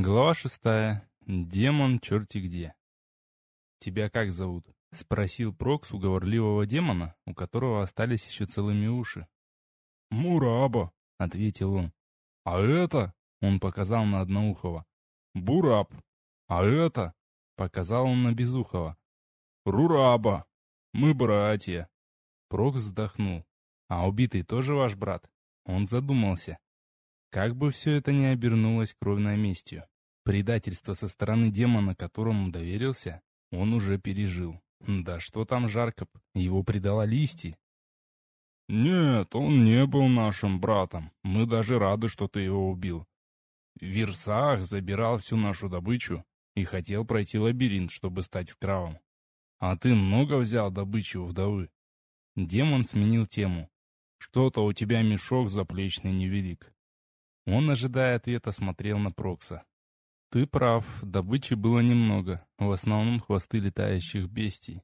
Глава шестая. Демон черти где. «Тебя как зовут?» — спросил Прокс у говорливого демона, у которого остались еще целыми уши. «Мураба», — ответил он. «А это?» — он показал на Одноухого. «Бураб». «А это?» — показал он на Безухова. «Рураба. Мы братья». Прокс вздохнул. «А убитый тоже ваш брат?» Он задумался. Как бы все это ни обернулось кровной местью. Предательство со стороны демона, которому доверился, он уже пережил. Да что там жарко, его предала Листи. «Нет, он не был нашим братом. Мы даже рады, что ты его убил. Версах забирал всю нашу добычу и хотел пройти лабиринт, чтобы стать скравом. А ты много взял добычи у вдовы?» Демон сменил тему. «Что-то у тебя мешок заплечный невелик. Он, ожидая ответа, смотрел на Прокса. «Ты прав, добычи было немного, в основном хвосты летающих бестий».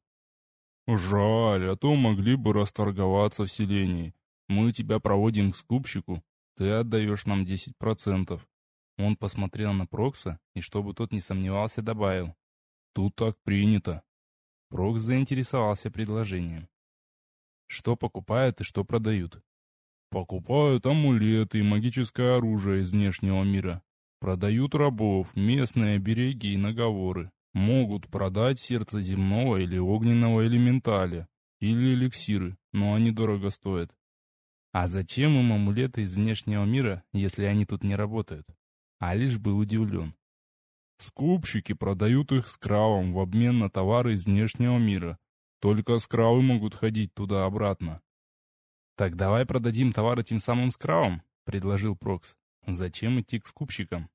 «Жаль, а то могли бы расторговаться в селении. Мы тебя проводим к скупщику, ты отдаешь нам десять процентов». Он посмотрел на Прокса и, чтобы тот не сомневался, добавил. «Тут так принято». Прокс заинтересовался предложением. «Что покупают и что продают?» Покупают амулеты и магическое оружие из внешнего мира. Продают рабов, местные береги и наговоры. Могут продать сердце земного или огненного элементаля. Или эликсиры, но они дорого стоят. А зачем им амулеты из внешнего мира, если они тут не работают? Алиш был удивлен. Скупщики продают их скравам в обмен на товары из внешнего мира. Только скравы могут ходить туда-обратно. «Так давай продадим товары тем самым скравам», — предложил Прокс. «Зачем идти к скупщикам?»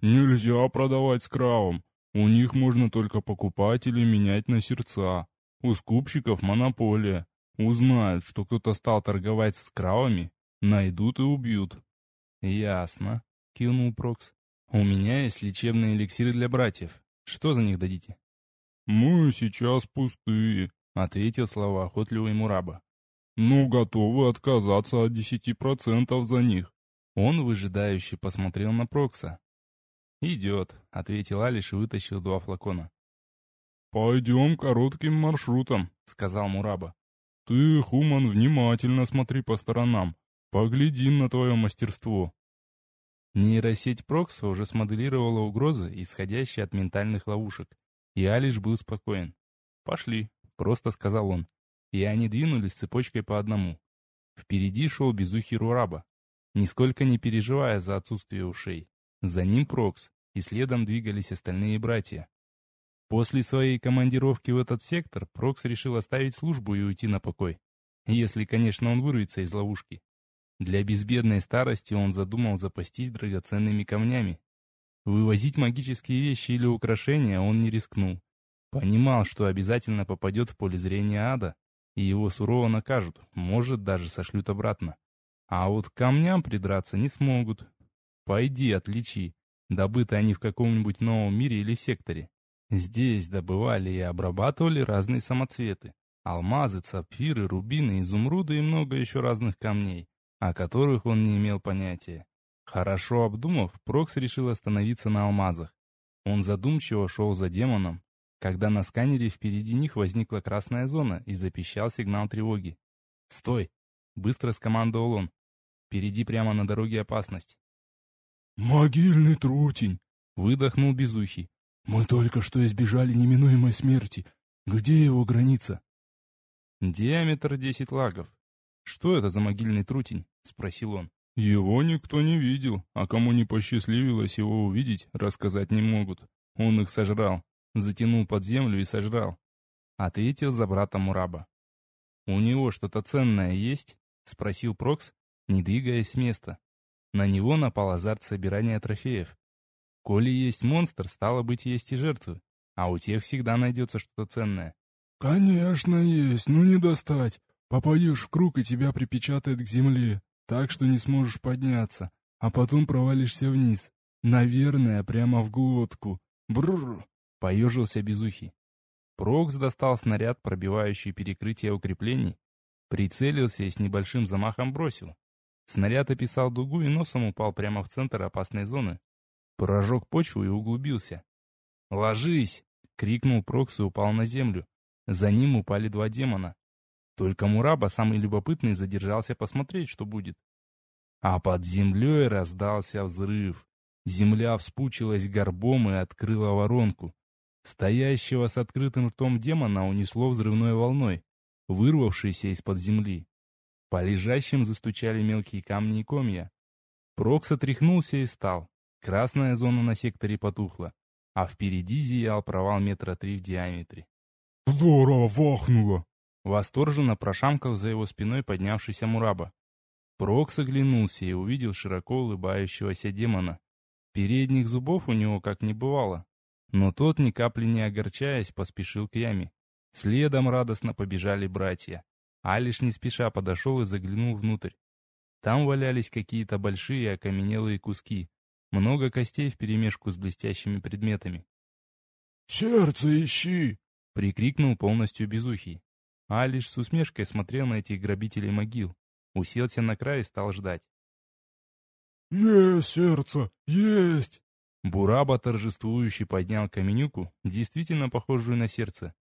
«Нельзя продавать скравам. У них можно только покупать или менять на сердца. У скупщиков монополия. Узнают, что кто-то стал торговать с кравами, найдут и убьют». «Ясно», — кивнул Прокс. «У меня есть лечебные эликсиры для братьев. Что за них дадите?» «Мы сейчас пустые», — ответил слова охотливый Мураба. «Ну, готовы отказаться от десяти процентов за них». Он выжидающе посмотрел на Прокса. «Идет», — ответил Алиш и вытащил два флакона. «Пойдем коротким маршрутом», — сказал Мураба. «Ты, Хуман, внимательно смотри по сторонам. Поглядим на твое мастерство». Нейросеть Прокса уже смоделировала угрозы, исходящие от ментальных ловушек, и Алиш был спокоен. «Пошли», — просто сказал он и они двинулись цепочкой по одному. Впереди шел безухий Рураба, нисколько не переживая за отсутствие ушей. За ним Прокс, и следом двигались остальные братья. После своей командировки в этот сектор Прокс решил оставить службу и уйти на покой. Если, конечно, он вырвется из ловушки. Для безбедной старости он задумал запастись драгоценными камнями. Вывозить магические вещи или украшения он не рискнул. Понимал, что обязательно попадет в поле зрения ада, и его сурово накажут, может, даже сошлют обратно. А вот к камням придраться не смогут. Пойди, отличи, добыты они в каком-нибудь новом мире или секторе. Здесь добывали и обрабатывали разные самоцветы. Алмазы, сапфиры, рубины, изумруды и много еще разных камней, о которых он не имел понятия. Хорошо обдумав, Прокс решил остановиться на алмазах. Он задумчиво шел за демоном, когда на сканере впереди них возникла красная зона и запищал сигнал тревоги. «Стой!» — быстро скомандовал он. «Впереди прямо на дороге опасность». «Могильный трутень!» — выдохнул Безухий. «Мы только что избежали неминуемой смерти. Где его граница?» «Диаметр десять лагов. Что это за могильный трутень?» — спросил он. «Его никто не видел, а кому не посчастливилось его увидеть, рассказать не могут. Он их сожрал затянул под землю и сожрал. Ответил за брата Мураба. «У него что-то ценное есть?» — спросил Прокс, не двигаясь с места. На него напал азарт собирания трофеев. Коли есть монстр, стало быть, есть и жертвы, а у тех всегда найдется что-то ценное. «Конечно есть, но не достать. Попадешь в круг, и тебя припечатает к земле, так что не сможешь подняться, а потом провалишься вниз. Наверное, прямо в глотку. Бррр!» Поежился Безухий. Прокс достал снаряд, пробивающий перекрытие укреплений, прицелился и с небольшим замахом бросил. Снаряд описал дугу и носом упал прямо в центр опасной зоны. Прожег почву и углубился. «Ложись!» — крикнул Прокс и упал на землю. За ним упали два демона. Только Мураба, самый любопытный, задержался посмотреть, что будет. А под землей раздался взрыв. Земля вспучилась горбом и открыла воронку. Стоящего с открытым ртом демона унесло взрывной волной, вырвавшейся из-под земли. По лежащим застучали мелкие камни и комья. Прокс отряхнулся и встал. Красная зона на секторе потухла, а впереди зиял провал метра три в диаметре. «Здорово вахнуло!» Восторженно прошамкал за его спиной поднявшийся Мураба. Прокс оглянулся и увидел широко улыбающегося демона. Передних зубов у него как не бывало. Но тот, ни капли не огорчаясь, поспешил к яме. Следом радостно побежали братья. Алиш не спеша подошел и заглянул внутрь. Там валялись какие-то большие окаменелые куски. Много костей вперемешку с блестящими предметами. «Сердце ищи!» — прикрикнул полностью безухий. Алиш с усмешкой смотрел на этих грабителей могил. Уселся на край и стал ждать. «Есть сердце! Есть!» Бураба торжествующе поднял каменюку, действительно похожую на сердце.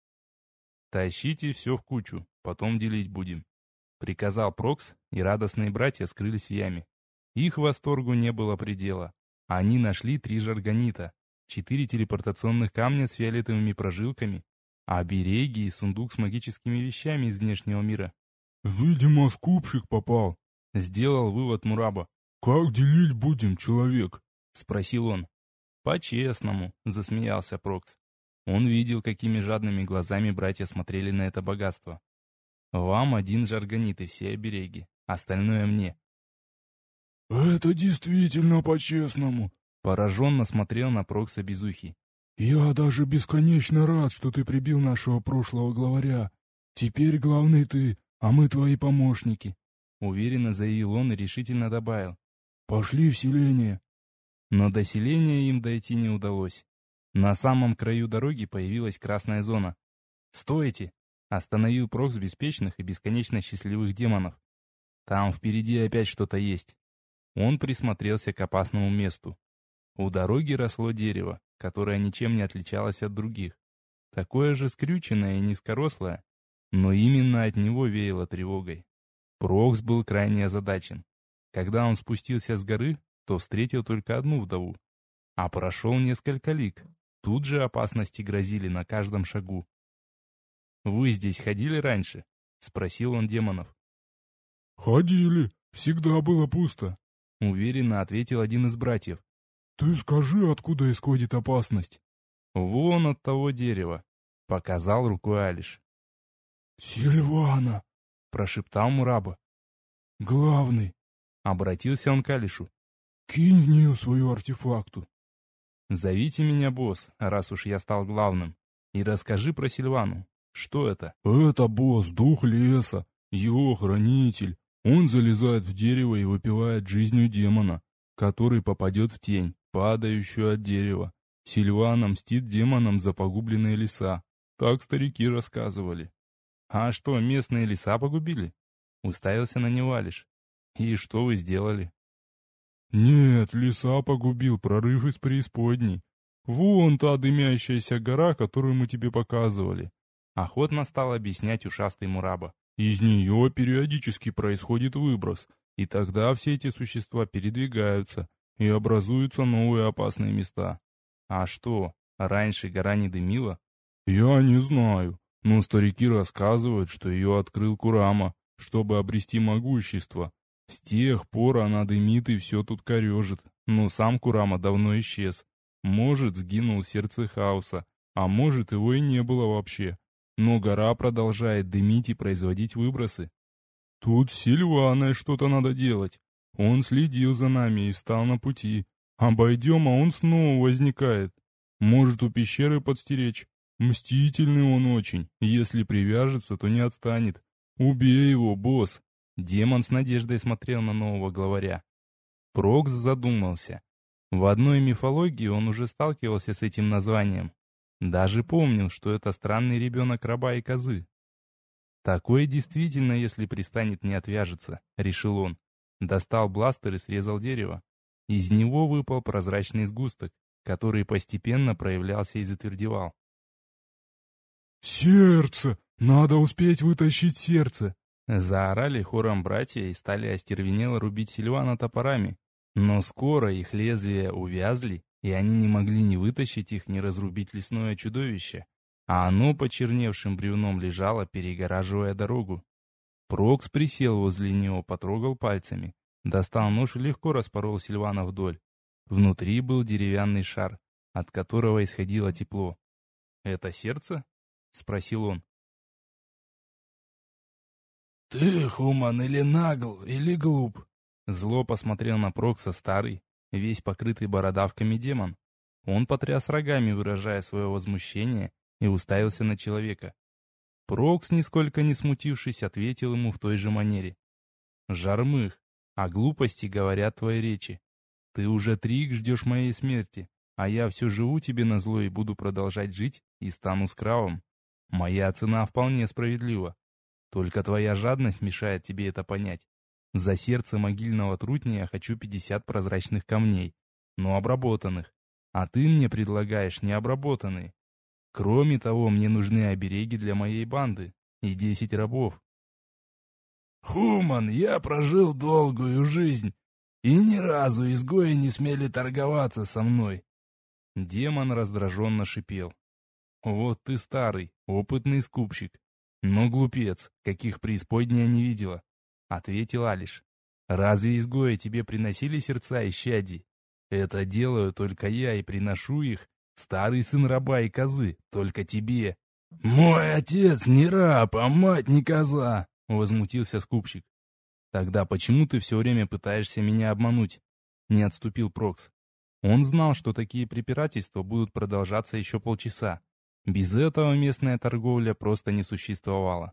«Тащите все в кучу, потом делить будем», — приказал Прокс, и радостные братья скрылись в яме. Их восторгу не было предела. Они нашли три жаргонита, четыре телепортационных камня с фиолетовыми прожилками, обереги и сундук с магическими вещами из внешнего мира. «Видимо, скупщик попал», — сделал вывод Мураба. «Как делить будем, человек?» — спросил он. «По-честному», — засмеялся Прокс. Он видел, какими жадными глазами братья смотрели на это богатство. «Вам один жаргонит и все обереги, остальное мне». «Это действительно по-честному», — пораженно смотрел на Прокса Безухий. «Я даже бесконечно рад, что ты прибил нашего прошлого главаря. Теперь главный ты, а мы твои помощники», — уверенно заявил он и решительно добавил. Пошли в селение. Но до селения им дойти не удалось. На самом краю дороги появилась красная зона. «Стойте!» — остановил Прокс беспечных и бесконечно счастливых демонов. «Там впереди опять что-то есть». Он присмотрелся к опасному месту. У дороги росло дерево, которое ничем не отличалось от других. Такое же скрюченное и низкорослое, но именно от него веяло тревогой. Прокс был крайне озадачен. Когда он спустился с горы, то встретил только одну вдову. А прошел несколько лик. Тут же опасности грозили на каждом шагу. «Вы здесь ходили раньше?» — спросил он демонов. «Ходили. Всегда было пусто», — уверенно ответил один из братьев. «Ты скажи, откуда исходит опасность?» «Вон от того дерева», — показал рукой Алиш. «Сильвана!» — прошептал Мураба. «Главный, Обратился он к Алишу. «Кинь в нее свою артефакту». «Зовите меня босс, раз уж я стал главным, и расскажи про Сильвану. Что это?» «Это босс, дух леса, его хранитель. Он залезает в дерево и выпивает жизнью демона, который попадет в тень, падающую от дерева. Сильвана мстит демонам за погубленные леса. Так старики рассказывали». «А что, местные леса погубили?» Уставился на него Алиш. «И что вы сделали?» «Нет, леса погубил прорыв из преисподней. Вон та дымящаяся гора, которую мы тебе показывали». Охотно стал объяснять ушастый Мураба. «Из нее периодически происходит выброс, и тогда все эти существа передвигаются, и образуются новые опасные места». «А что, раньше гора не дымила?» «Я не знаю, но старики рассказывают, что ее открыл Курама, чтобы обрести могущество, с тех пор она дымит и все тут корежит, но сам Курама давно исчез. Может, сгинул сердце хаоса, а может, его и не было вообще. Но гора продолжает дымить и производить выбросы. Тут с Сильваной что-то надо делать. Он следил за нами и встал на пути. Обойдем, а он снова возникает. Может, у пещеры подстеречь. Мстительный он очень. Если привяжется, то не отстанет. Убей его, босс. Демон с надеждой смотрел на нового главаря. Прокс задумался. В одной мифологии он уже сталкивался с этим названием. Даже помнил, что это странный ребенок раба и козы. Такое действительно, если пристанет, не отвяжется, решил он. Достал бластер и срезал дерево. Из него выпал прозрачный сгусток, который постепенно проявлялся и затвердевал. «Сердце! Надо успеть вытащить сердце!» Заорали хором братья и стали остервенело рубить Сильвана топорами. Но скоро их лезвия увязли, и они не могли ни вытащить их, ни разрубить лесное чудовище. А оно почерневшим бревном лежало, перегораживая дорогу. Прокс присел возле него, потрогал пальцами. Достал нож и легко распорол Сильвана вдоль. Внутри был деревянный шар, от которого исходило тепло. «Это сердце?» — спросил он. «Ты, Хуман, или нагл, или глуп?» Зло посмотрел на Прокса старый, весь покрытый бородавками демон. Он потряс рогами, выражая свое возмущение, и уставился на человека. Прокс, нисколько не смутившись, ответил ему в той же манере. «Жармых, о глупости говорят твои речи. Ты уже трик ждешь моей смерти, а я все живу тебе на зло и буду продолжать жить и стану скравом. Моя цена вполне справедлива. Только твоя жадность мешает тебе это понять. За сердце могильного трутня я хочу 50 прозрачных камней, но обработанных. А ты мне предлагаешь необработанные. Кроме того, мне нужны обереги для моей банды и 10 рабов. Хуман, я прожил долгую жизнь, и ни разу изгои не смели торговаться со мной. Демон раздраженно шипел. Вот ты старый, опытный скупщик. «Но глупец, каких преисподняя не видела», — ответил Алиш. «Разве изгои тебе приносили сердца и щади? Это делаю только я и приношу их, старый сын раба и козы, только тебе». «Мой отец не раб, а мать не коза», — возмутился скупщик. «Тогда почему ты все время пытаешься меня обмануть?» — не отступил Прокс. Он знал, что такие препирательства будут продолжаться еще полчаса. Без этого местная торговля просто не существовала.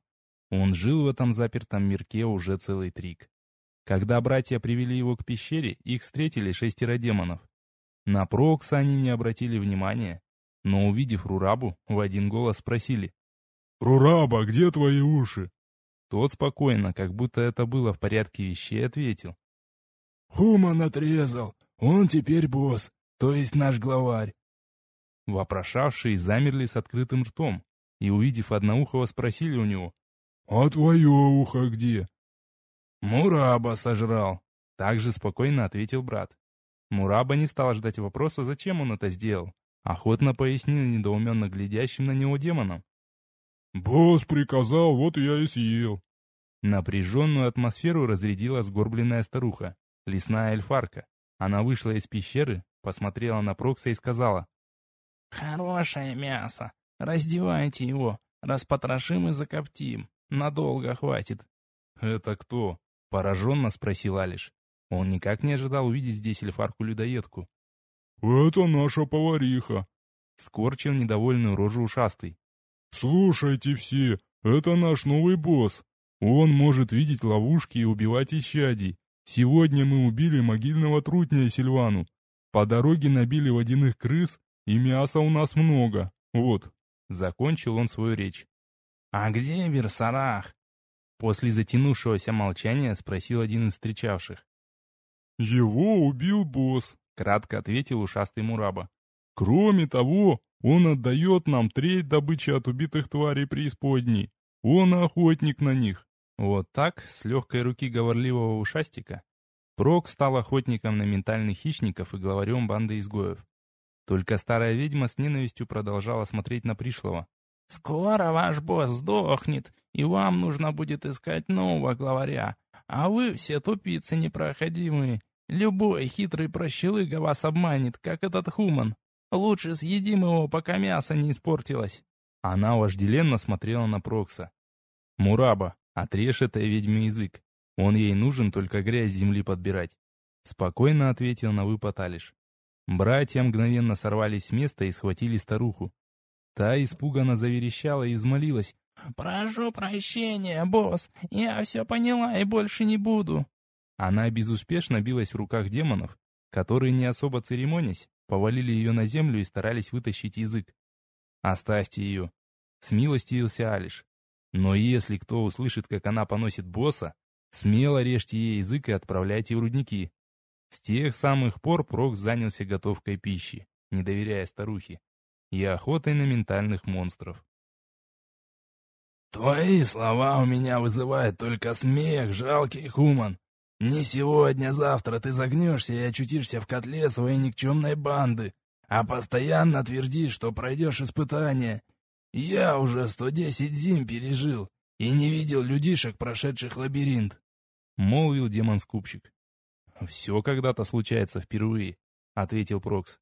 Он жил в этом запертом мирке уже целый трик. Когда братья привели его к пещере, их встретили шестеро демонов. На Прокса они не обратили внимания, но увидев Рурабу, в один голос спросили. «Рураба, где твои уши?» Тот спокойно, как будто это было в порядке вещей, ответил. «Хуман отрезал, он теперь босс, то есть наш главарь. Вопрошавшие замерли с открытым ртом и, увидев одноухого, спросили у него. «А твое ухо где?» «Мураба сожрал», — также спокойно ответил брат. Мураба не стал ждать вопроса, зачем он это сделал. Охотно пояснил недоуменно глядящим на него демонам. «Босс приказал, вот я и съел». Напряженную атмосферу разрядила сгорбленная старуха, лесная эльфарка. Она вышла из пещеры, посмотрела на Прокса и сказала. «Хорошее мясо. Раздевайте его. Распотрошим и закоптим. Надолго хватит». «Это кто?» — пораженно спросил Алиш. Он никак не ожидал увидеть здесь эльфарку-людоедку. «Это наша повариха», — скорчил недовольную рожу ушастый. «Слушайте все, это наш новый босс. Он может видеть ловушки и убивать исчадий. Сегодня мы убили могильного трутня Сильвану. По дороге набили водяных крыс и мяса у нас много. Вот. Закончил он свою речь. «А где Версарах?» После затянувшегося молчания спросил один из встречавших. «Его убил босс», — кратко ответил ушастый Мураба. «Кроме того, он отдает нам треть добычи от убитых тварей преисподней. Он охотник на них». Вот так, с легкой руки говорливого ушастика, Прок стал охотником на ментальных хищников и главарем банды изгоев. Только старая ведьма с ненавистью продолжала смотреть на пришлого. «Скоро ваш босс сдохнет, и вам нужно будет искать нового главаря. А вы все тупицы непроходимые. Любой хитрый прощелыга вас обманет, как этот хуман. Лучше съедим его, пока мясо не испортилось». Она вожделенно смотрела на Прокса. «Мураба, отрежь этой ведьме язык. Он ей нужен только грязь земли подбирать». Спокойно ответил на выпад Алиш. Братья мгновенно сорвались с места и схватили старуху. Та испуганно заверещала и взмолилась. «Прошу прощения, босс, я все поняла и больше не буду». Она безуспешно билась в руках демонов, которые, не особо церемонясь, повалили ее на землю и старались вытащить язык. «Оставьте ее», — смилостивился Алиш. «Но если кто услышит, как она поносит босса, смело режьте ей язык и отправляйте в рудники. С тех самых пор Прокс занялся готовкой пищи, не доверяя старухе, и охотой на ментальных монстров. «Твои слова у меня вызывают только смех, жалкий Хуман. Не сегодня-завтра ты загнешься и очутишься в котле своей никчемной банды, а постоянно твердишь, что пройдешь испытание. Я уже 110 зим пережил и не видел людишек, прошедших лабиринт», — молвил демон-скупщик. «Все когда-то случается впервые», — ответил Прокс.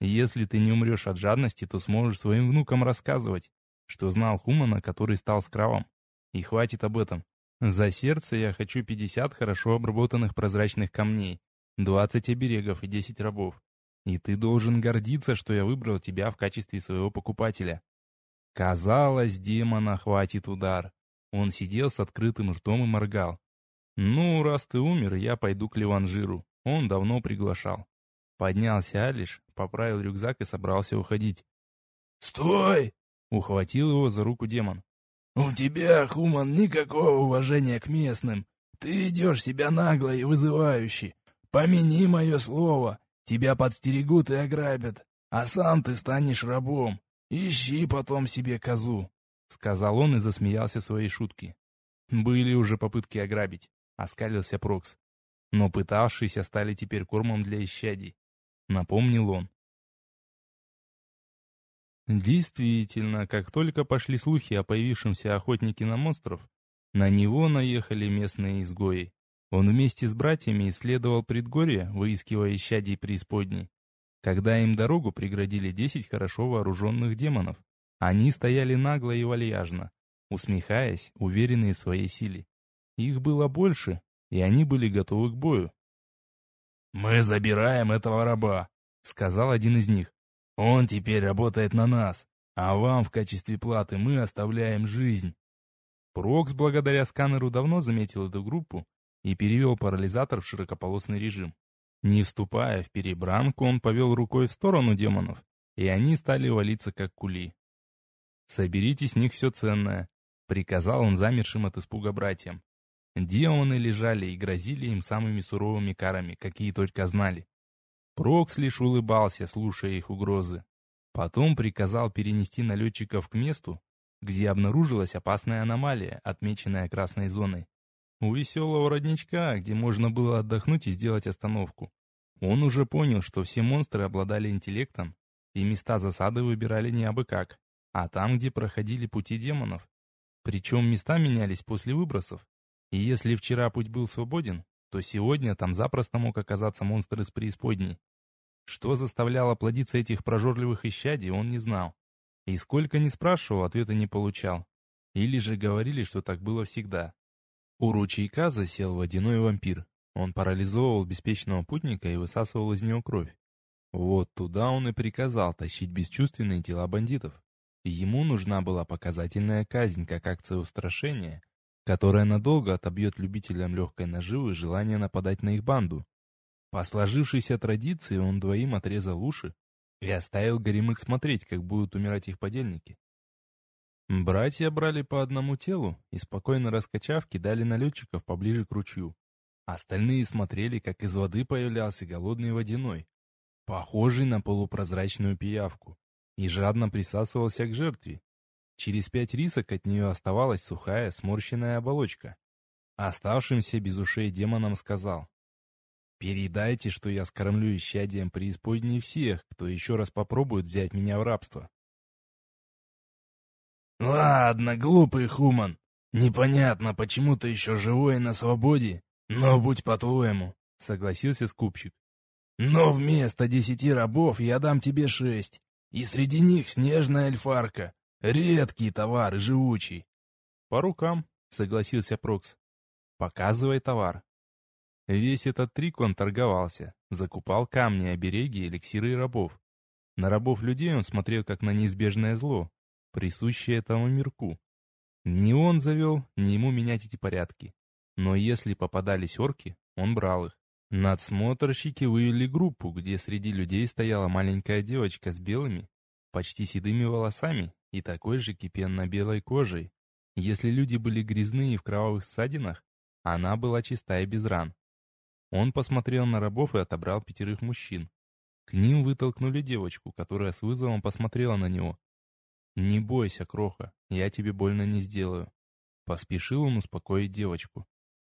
«Если ты не умрешь от жадности, то сможешь своим внукам рассказывать, что знал Хумана, который стал скравом. И хватит об этом. За сердце я хочу 50 хорошо обработанных прозрачных камней, 20 оберегов и 10 рабов. И ты должен гордиться, что я выбрал тебя в качестве своего покупателя». Казалось, демона хватит удар. Он сидел с открытым ртом и моргал. «Ну, раз ты умер, я пойду к Ливанжиру. Он давно приглашал». Поднялся Алиш, поправил рюкзак и собрался уходить. «Стой!» — ухватил его за руку демон. «У тебя, Хуман, никакого уважения к местным. Ты идешь себя нагло и вызывающе. Помяни мое слово, тебя подстерегут и ограбят, а сам ты станешь рабом. Ищи потом себе козу», — сказал он и засмеялся своей шутки. Были уже попытки ограбить. — оскалился Прокс. «Но пытавшиеся стали теперь кормом для исчадий», — напомнил он. Действительно, как только пошли слухи о появившемся охотнике на монстров, на него наехали местные изгои. Он вместе с братьями исследовал предгорье, выискивая исчадий преисподней. Когда им дорогу преградили десять хорошо вооруженных демонов, они стояли нагло и вальяжно, усмехаясь, уверенные в своей силе. Их было больше, и они были готовы к бою. «Мы забираем этого раба», — сказал один из них. «Он теперь работает на нас, а вам в качестве платы мы оставляем жизнь». Прокс благодаря сканеру давно заметил эту группу и перевел парализатор в широкополосный режим. Не вступая в перебранку, он повел рукой в сторону демонов, и они стали валиться как кули. «Соберите с них все ценное», — приказал он замершим от испуга братьям. Демоны лежали и грозили им самыми суровыми карами, какие только знали. Прокс лишь улыбался, слушая их угрозы. Потом приказал перенести налетчиков к месту, где обнаружилась опасная аномалия, отмеченная красной зоной. У веселого родничка, где можно было отдохнуть и сделать остановку. Он уже понял, что все монстры обладали интеллектом, и места засады выбирали не абы как, а там, где проходили пути демонов. Причем места менялись после выбросов, и если вчера путь был свободен, то сегодня там запросто мог оказаться монстр из преисподней. Что заставляло плодиться этих прожорливых исчадий, он не знал. И сколько ни спрашивал, ответа не получал. Или же говорили, что так было всегда. У ручейка засел водяной вампир. Он парализовывал беспечного путника и высасывал из него кровь. Вот туда он и приказал тащить бесчувственные тела бандитов. Ему нужна была показательная казнь как акция устрашения, которая надолго отобьет любителям легкой наживы желание нападать на их банду. По сложившейся традиции он двоим отрезал уши и оставил горемык смотреть, как будут умирать их подельники. Братья брали по одному телу и, спокойно раскачав, кидали налетчиков поближе к ручью. Остальные смотрели, как из воды появлялся голодный водяной, похожий на полупрозрачную пиявку, и жадно присасывался к жертве, Через пять рисок от нее оставалась сухая, сморщенная оболочка. Оставшимся без ушей демонам сказал. «Передайте, что я скормлю исчадием преисподней всех, кто еще раз попробует взять меня в рабство». «Ладно, глупый Хуман. Непонятно, почему ты еще живой и на свободе, но будь по-твоему», — согласился скупщик. «Но вместо десяти рабов я дам тебе шесть, и среди них снежная эльфарка, Редкий товар живучий. По рукам, согласился Прокс. Показывай товар. Весь этот трик он торговался, закупал камни, обереги, эликсиры и рабов. На рабов людей он смотрел как на неизбежное зло, присущее этому мирку. Ни он завел, ни ему менять эти порядки. Но если попадались орки, он брал их. Надсмотрщики вывели группу, где среди людей стояла маленькая девочка с белыми, почти седыми волосами и такой же кипенно-белой кожей. Если люди были грязные и в кровавых ссадинах, она была чиста и без ран. Он посмотрел на рабов и отобрал пятерых мужчин. К ним вытолкнули девочку, которая с вызовом посмотрела на него. «Не бойся, Кроха, я тебе больно не сделаю». Поспешил он успокоить девочку.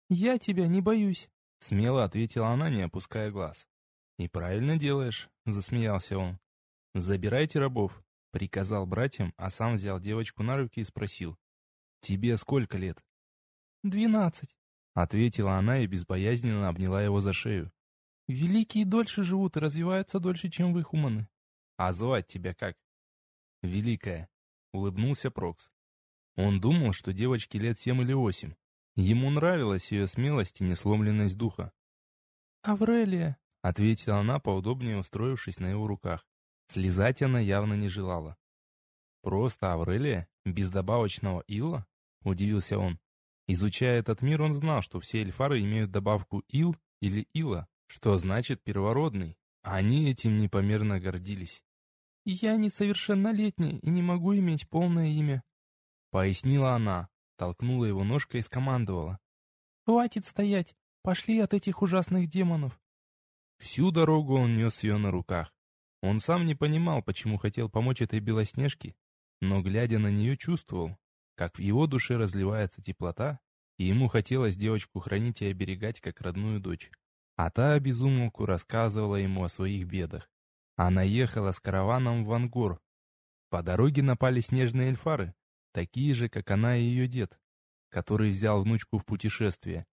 «Я тебя не боюсь», — смело ответила она, не опуская глаз. «И правильно делаешь», — засмеялся он. «Забирайте рабов», — приказал братьям, а сам взял девочку на руки и спросил. «Тебе сколько лет?» «Двенадцать», — ответила она и безбоязненно обняла его за шею. «Великие дольше живут и развиваются дольше, чем вы, хуманы». «А звать тебя как?» «Великая», — улыбнулся Прокс. Он думал, что девочке лет семь или восемь. Ему нравилась ее смелость и несломленность духа. «Аврелия», — ответила она, поудобнее устроившись на его руках. Слезать она явно не желала. «Просто Аврелия? Без добавочного ила?» — удивился он. Изучая этот мир, он знал, что все эльфары имеют добавку ил или ила, что значит первородный. Они этим непомерно гордились. «Я несовершеннолетняя и не могу иметь полное имя», — пояснила она, толкнула его ножкой и скомандовала. «Хватит стоять, пошли от этих ужасных демонов». Всю дорогу он нес ее на руках. Он сам не понимал, почему хотел помочь этой Белоснежке, но, глядя на нее, чувствовал, как в его душе разливается теплота, и ему хотелось девочку хранить и оберегать, как родную дочь. А та обезумолку рассказывала ему о своих бедах. Она ехала с караваном в Ангор. По дороге напали снежные эльфары, такие же, как она и ее дед, который взял внучку в путешествие.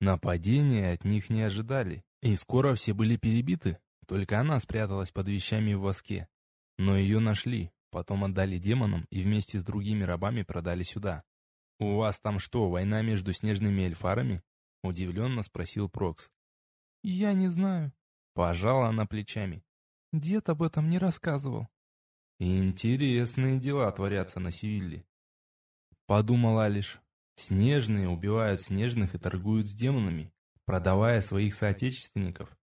Нападения от них не ожидали, и скоро все были перебиты, только она спряталась под вещами в воске. Но ее нашли, потом отдали демонам и вместе с другими рабами продали сюда. «У вас там что, война между снежными эльфарами?» — удивленно спросил Прокс. «Я не знаю». Пожала она плечами. Дед об этом не рассказывал. Интересные дела творятся на Севилле. Подумал Алиш. Снежные убивают снежных и торгуют с демонами, продавая своих соотечественников.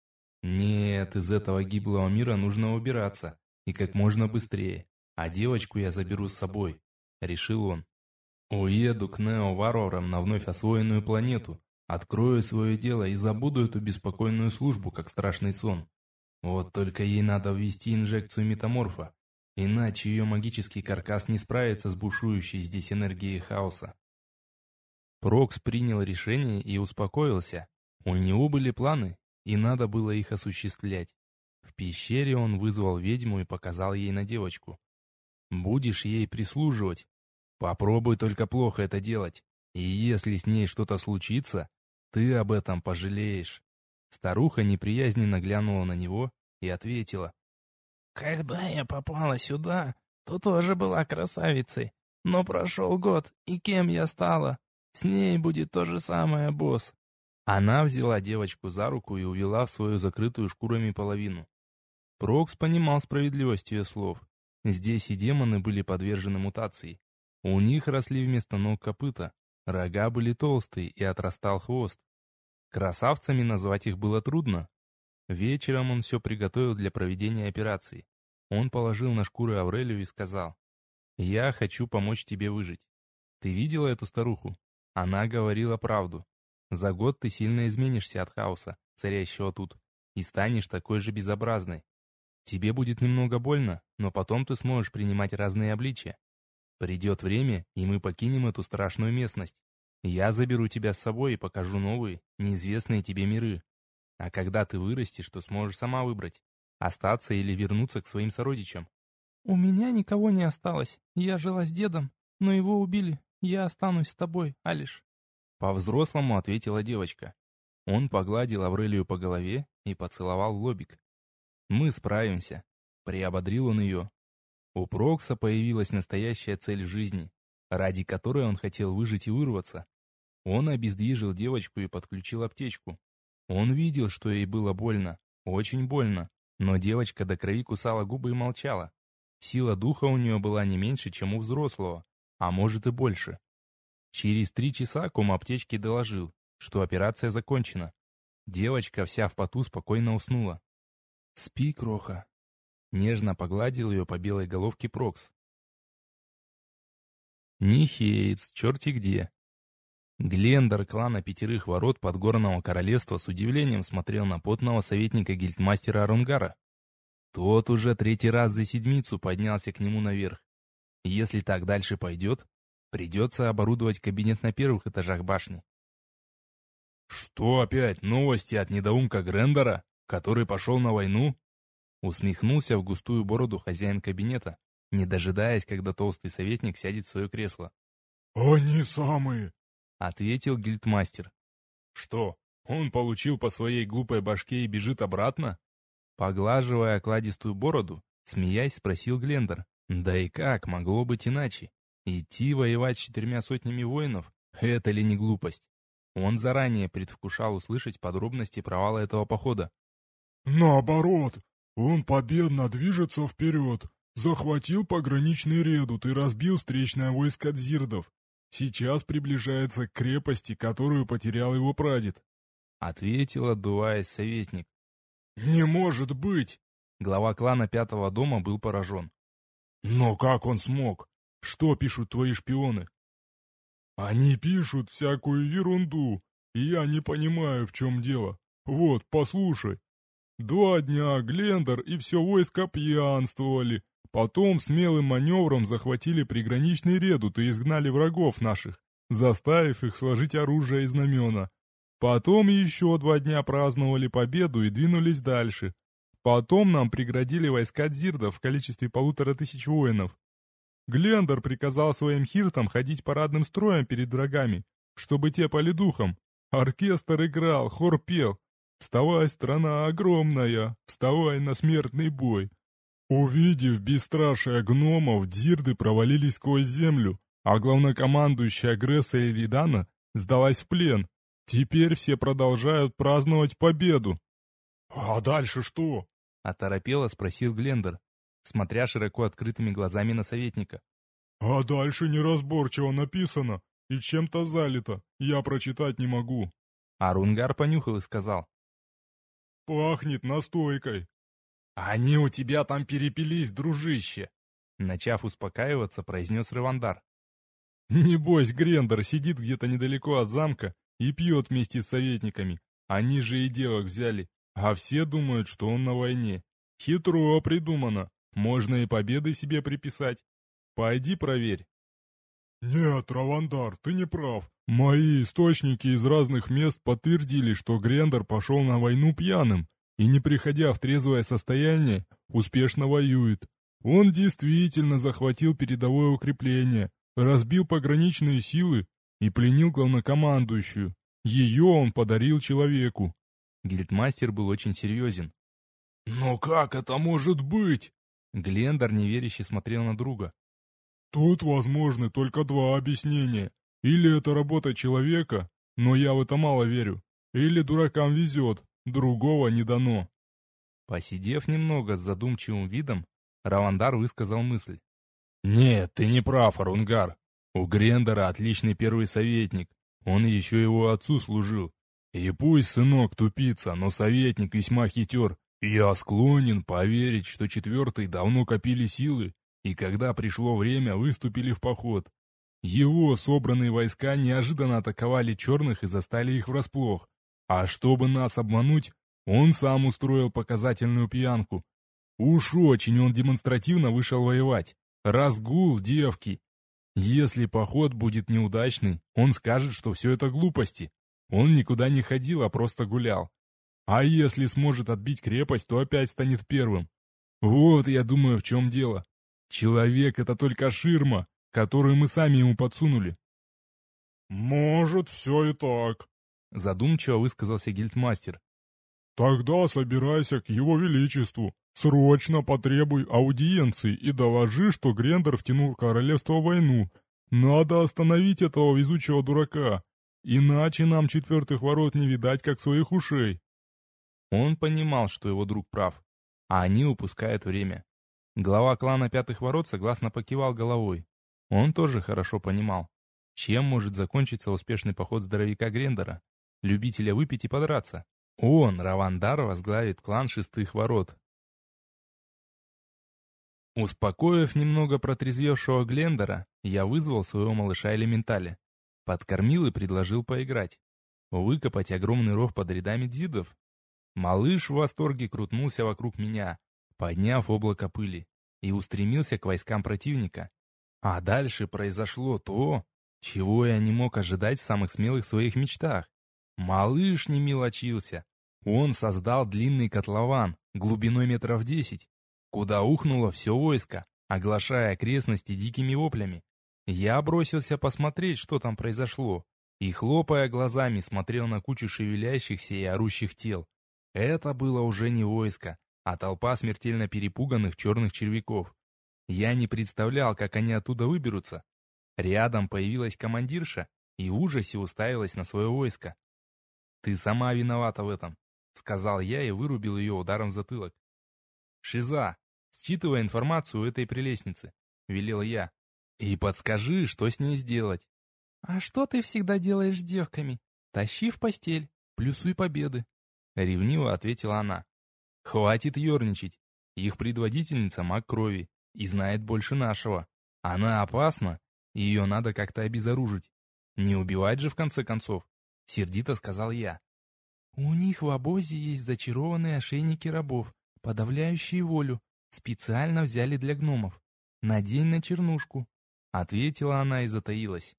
Нет, из этого гиблого мира нужно убираться, и как можно быстрее. А девочку я заберу с собой, решил он. Уеду к нео-варварам на вновь освоенную планету, открою свое дело и забуду эту беспокойную службу, как страшный сон. Вот только ей надо ввести инжекцию метаморфа, иначе ее магический каркас не справится с бушующей здесь энергией хаоса. Прокс принял решение и успокоился. У него были планы, и надо было их осуществлять. В пещере он вызвал ведьму и показал ей на девочку. «Будешь ей прислуживать. Попробуй только плохо это делать, и если с ней что-то случится, ты об этом пожалеешь». Старуха неприязненно глянула на него и ответила. «Когда я попала сюда, то тоже была красавицей. Но прошел год, и кем я стала? С ней будет то же самое, босс. Она взяла девочку за руку и увела в свою закрытую шкурами половину. Прокс понимал справедливость ее слов. Здесь и демоны были подвержены мутации. У них росли вместо ног копыта, рога были толстые и отрастал хвост. Красавцами назвать их было трудно. Вечером он все приготовил для проведения операции. Он положил на шкуры Аврелию и сказал, «Я хочу помочь тебе выжить. Ты видела эту старуху? Она говорила правду. За год ты сильно изменишься от хаоса, царящего тут, и станешь такой же безобразной. Тебе будет немного больно, но потом ты сможешь принимать разные обличия. Придет время, и мы покинем эту страшную местность. Я заберу тебя с собой и покажу новые, неизвестные тебе миры. А когда ты вырастешь, то сможешь сама выбрать, остаться или вернуться к своим сородичам. У меня никого не осталось. Я жила с дедом, но его убили. Я останусь с тобой, Алиш. По-взрослому ответила девочка. Он погладил Аврелию по голове и поцеловал лобик. «Мы справимся», — приободрил он ее. У Прокса появилась настоящая цель в жизни, ради которой он хотел выжить и вырваться. Он обездвижил девочку и подключил аптечку. Он видел, что ей было больно, очень больно, но девочка до крови кусала губы и молчала. Сила духа у нее была не меньше, чем у взрослого, а может и больше. Через три часа ком аптечки доложил, что операция закончена. Девочка вся в поту спокойно уснула. «Спи, кроха!» Нежно погладил ее по белой головке Прокс. Нихейтс, черти где. Глендер клана Пятерых Ворот Подгорного Королевства с удивлением смотрел на потного советника гильдмастера Арунгара. Тот уже третий раз за седмицу поднялся к нему наверх. Если так дальше пойдет, придется оборудовать кабинет на первых этажах башни. «Что опять, новости от недоумка Грендера, который пошел на войну?» Усмехнулся в густую бороду хозяин кабинета, не дожидаясь, когда толстый советник сядет в свое кресло. «Они самые!» ответил гильдмастер. Что, он получил по своей глупой башке и бежит обратно? Поглаживая окладистую бороду, смеясь, спросил Глендер. Да и как могло быть иначе? Идти воевать с четырьмя сотнями воинов — это ли не глупость? Он заранее предвкушал услышать подробности провала этого похода. «Наоборот, он победно движется вперед, захватил пограничный редут и разбил встречное войско дзирдов. Сейчас приближается к крепости, которую потерял его прадед. Ответил, отдуваясь советник. Не может быть! Глава клана Пятого дома был поражен. Но как он смог? Что пишут твои шпионы? Они пишут всякую ерунду, и я не понимаю, в чем дело. Вот, послушай. Два дня Глендер и все войско пьянствовали, Потом смелым маневром захватили приграничный редут и изгнали врагов наших, заставив их сложить оружие и знамена. Потом еще два дня праздновали победу и двинулись дальше. Потом нам преградили войска дзирдов в количестве полутора тысяч воинов. Глендер приказал своим хиртам ходить парадным строем перед врагами, чтобы те пали духом. Оркестр играл, хор пел. «Вставай, страна огромная, вставай на смертный бой!» Увидев бесстрашие гномов, дзирды провалились сквозь землю, а главнокомандующая Гресса Эридана сдалась в плен. Теперь все продолжают праздновать победу. «А дальше что?» — оторопело спросил Глендер, смотря широко открытыми глазами на советника. «А дальше неразборчиво написано и чем-то залито, я прочитать не могу». Арунгар понюхал и сказал. «Пахнет настойкой». «Они у тебя там перепились, дружище!» Начав успокаиваться, произнес Рывандар. «Небось, Грендер сидит где-то недалеко от замка и пьет вместе с советниками. Они же и девок взяли, а все думают, что он на войне. Хитро придумано, можно и победы себе приписать. Пойди проверь». «Нет, Равандар, ты не прав. Мои источники из разных мест подтвердили, что Грендер пошел на войну пьяным и, не приходя в трезвое состояние, успешно воюет. Он действительно захватил передовое укрепление, разбил пограничные силы и пленил главнокомандующую. Ее он подарил человеку. Гильдмастер был очень серьезен. «Но как это может быть?» Глендер неверяще смотрел на друга. «Тут возможны только два объяснения. Или это работа человека, но я в это мало верю, или дуракам везет, Другого не дано. Посидев немного с задумчивым видом, Равандар высказал мысль. «Нет, ты не прав, Арунгар. У Грендера отличный первый советник. Он еще его отцу служил. И пусть сынок тупица, но советник весьма хитер. Я склонен поверить, что четвертый давно копили силы, и когда пришло время, выступили в поход. Его собранные войска неожиданно атаковали черных и застали их врасплох. А чтобы нас обмануть, он сам устроил показательную пьянку. Уж очень он демонстративно вышел воевать. Разгул девки. Если поход будет неудачный, он скажет, что все это глупости. Он никуда не ходил, а просто гулял. А если сможет отбить крепость, то опять станет первым. Вот, я думаю, в чем дело. Человек — это только ширма, которую мы сами ему подсунули. «Может, все и так», Задумчиво высказался гильдмастер. «Тогда собирайся к его величеству. Срочно потребуй аудиенции и доложи, что Грендер втянул королевство в войну. Надо остановить этого везучего дурака, иначе нам четвертых ворот не видать, как своих ушей». Он понимал, что его друг прав, а они упускают время. Глава клана Пятых Ворот согласно покивал головой. Он тоже хорошо понимал, чем может закончиться успешный поход здоровяка Грендера любителя выпить и подраться. Он, Равандар, возглавит клан Шестых Ворот. Успокоив немного протрезвевшего Глендера, я вызвал своего малыша Элементаля. Подкормил и предложил поиграть. Выкопать огромный ров под рядами дзидов. Малыш в восторге крутнулся вокруг меня, подняв облако пыли, и устремился к войскам противника. А дальше произошло то, чего я не мог ожидать в самых смелых своих мечтах. Малыш не мелочился. Он создал длинный котлован, глубиной метров десять, куда ухнуло все войско, оглашая окрестности дикими воплями. Я бросился посмотреть, что там произошло, и, хлопая глазами, смотрел на кучу шевелящихся и орущих тел. Это было уже не войско, а толпа смертельно перепуганных черных червяков. Я не представлял, как они оттуда выберутся. Рядом появилась командирша и в ужасе уставилась на свое войско. «Ты сама виновата в этом», — сказал я и вырубил ее ударом в затылок. «Шиза, считывай информацию у этой прелестницы», — велел я. «И подскажи, что с ней сделать». «А что ты всегда делаешь с девками? Тащи в постель, плюсуй победы», — ревниво ответила она. «Хватит ерничать. Их предводительница маг крови и знает больше нашего. Она опасна, и ее надо как-то обезоружить. Не убивать же в конце концов», — сердито сказал я. «У них в обозе есть зачарованные ошейники рабов, подавляющие волю. Специально взяли для гномов. Надень на чернушку», — ответила она и затаилась.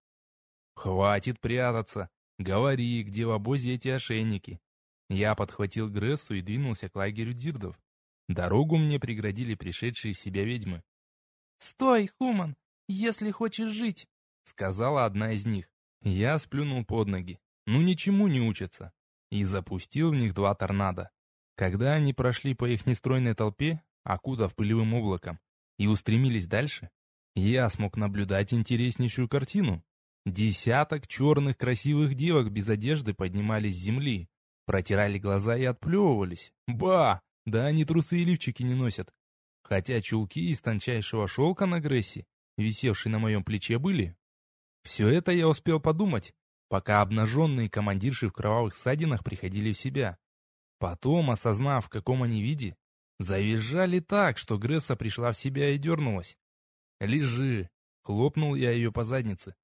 «Хватит прятаться. Говори, где в обозе эти ошейники». Я подхватил Грессу и двинулся к лагерю дирдов. Дорогу мне преградили пришедшие в себя ведьмы. «Стой, Хуман, если хочешь жить!» — сказала одна из них. Я сплюнул под ноги. Ну ничему не учатся. И запустил в них два торнадо. Когда они прошли по их нестройной толпе, окутав пылевым облаком, и устремились дальше, я смог наблюдать интереснейшую картину. Десяток черных красивых девок без одежды поднимались с земли, протирали глаза и отплевывались. Ба! Да они трусы и лифчики не носят. Хотя чулки из тончайшего шелка на Грессе, висевшие на моем плече, были. Все это я успел подумать, пока обнаженные командирши в кровавых ссадинах приходили в себя. Потом, осознав, в каком они виде, завизжали так, что Гресса пришла в себя и дернулась. «Лежи!» — хлопнул я ее по заднице.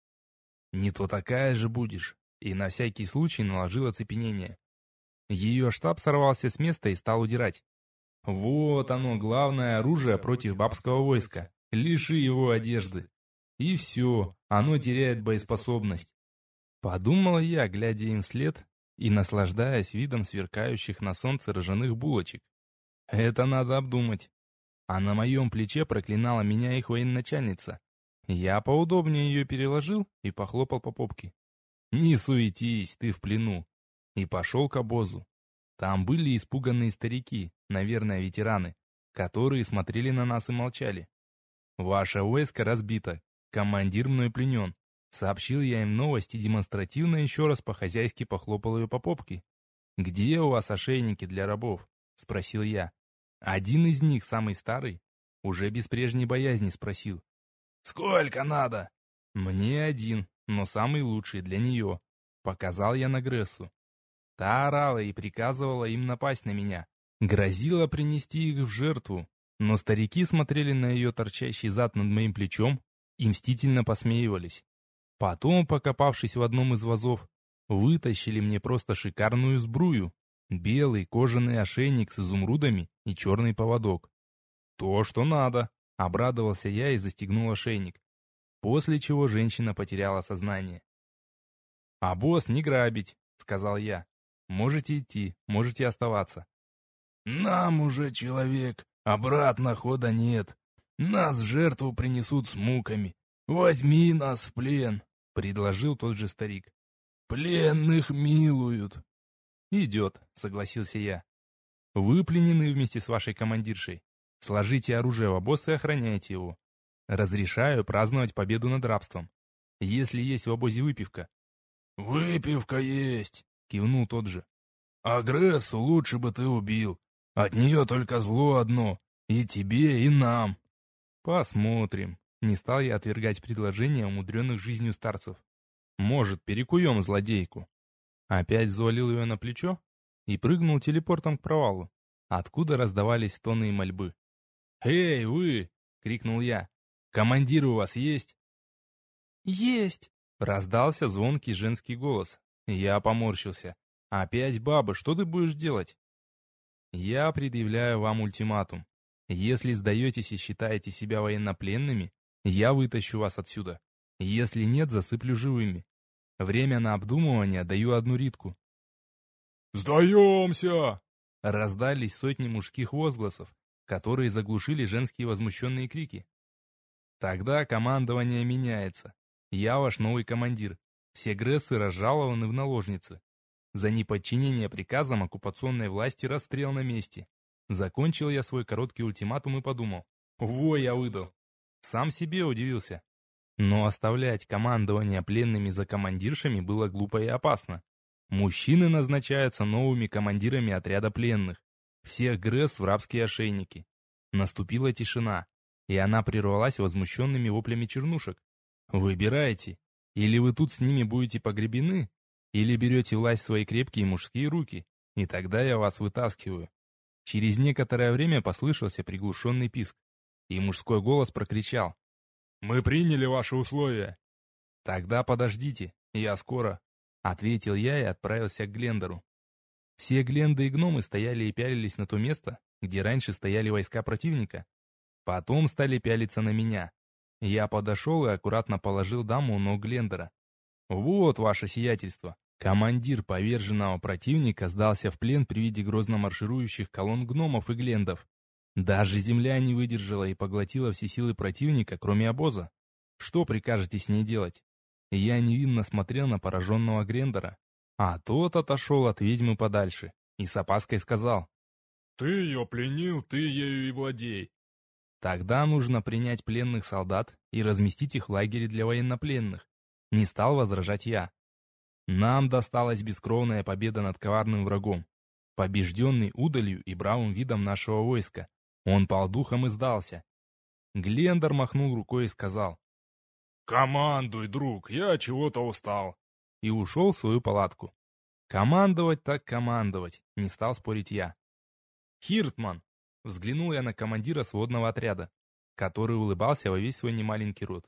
«Не то такая же будешь!» и на всякий случай наложил оцепенение. Ее штаб сорвался с места и стал удирать. Вот оно, главное оружие против бабского войска. Лиши его одежды. И все, оно теряет боеспособность. Подумал я, глядя им вслед и наслаждаясь видом сверкающих на солнце ржаных булочек. Это надо обдумать. А на моем плече проклинала меня их военачальница. Я поудобнее ее переложил и похлопал по попке. «Не суетись, ты в плену!» И пошел к обозу. Там были испуганные старики, наверное, ветераны, которые смотрели на нас и молчали. «Ваше войско разбито, командир мной пленен», Сообщил я им новость и демонстративно еще раз по-хозяйски похлопал ее по попке. «Где у вас ошейники для рабов?» — спросил я. Один из них, самый старый, уже без прежней боязни спросил. «Сколько надо?» «Мне один, но самый лучший для нее», — показал я на Грессу. Та орала и приказывала им напасть на меня. Грозила принести их в жертву. Но старики смотрели на ее торчащий зад над моим плечом и мстительно посмеивались. Потом, покопавшись в одном из вазов, вытащили мне просто шикарную сбрую. Белый кожаный ошейник с изумрудами и черный поводок. То, что надо. Обрадовался я и застегнул ошейник. После чего женщина потеряла сознание. «А босс не грабить», — сказал я. Можете идти, можете оставаться. Нам уже, человек, обратно хода нет. Нас жертву принесут с муками. Возьми нас в плен, предложил тот же старик. Пленных милуют. Идет, согласился я. Вы пленены вместе с вашей командиршей. Сложите оружие в обоз и охраняйте его. Разрешаю праздновать победу над рабством. Если есть в обозе выпивка. Выпивка есть, Кивнул тот же. «Агрессу лучше бы ты убил. От нее только зло одно. И тебе, и нам». «Посмотрим». Не стал я отвергать предложение умудренных жизнью старцев. «Может, перекуем злодейку». Опять завалил ее на плечо и прыгнул телепортом к провалу, откуда раздавались тоны и мольбы. «Эй, вы!» — крикнул я. «Командир у вас есть?» «Есть!» Раздался звонкий женский голос. Я поморщился. «Опять баба, что ты будешь делать?» «Я предъявляю вам ультиматум. Если сдаетесь и считаете себя военнопленными, я вытащу вас отсюда. Если нет, засыплю живыми. Время на обдумывание даю одну ритку». «Сдаемся!» Раздались сотни мужских возгласов, которые заглушили женские возмущенные крики. Тогда командование меняется. Я ваш новый командир. Все Грессы разжалованы в наложницы. За неподчинение приказам оккупационной власти расстрел на месте. Закончил я свой короткий ультиматум и подумал. Во, я выдал. Сам себе удивился. Но оставлять командование пленными за командиршами было глупо и опасно. Мужчины назначаются новыми командирами отряда пленных. Всех Гресс в рабские ошейники. Наступила тишина, и она прервалась возмущенными воплями чернушек. Выбирайте. Или вы тут с ними будете погребены, или берете власть в свои крепкие мужские руки, и тогда я вас вытаскиваю. Через некоторое время послышался приглушенный писк, и мужской голос прокричал. «Мы приняли ваши условия». «Тогда подождите, я скоро», — ответил я и отправился к Глендеру. Все Гленды и гномы стояли и пялились на то место, где раньше стояли войска противника. Потом стали пялиться на меня. Я подошел и аккуратно положил даму у ног Глендера. «Вот ваше сиятельство!» Командир поверженного противника сдался в плен при виде грозно марширующих колонн гномов и глендов. Даже земля не выдержала и поглотила все силы противника, кроме обоза. Что прикажете с ней делать? Я невинно смотрел на пораженного Грендера, а тот отошел от ведьмы подальше и с опаской сказал. «Ты ее пленил, ты ею и владей. Тогда нужно принять пленных солдат и разместить их в лагере для военнопленных. Не стал возражать я. Нам досталась бескровная победа над коварным врагом, побежденный удалью и бравым видом нашего войска. Он пал духом и сдался. Глендер махнул рукой и сказал. «Командуй, друг, я чего-то устал». И ушел в свою палатку. Командовать так командовать, не стал спорить я. «Хиртман, Взглянул я на командира сводного отряда, который улыбался во весь свой немаленький рот.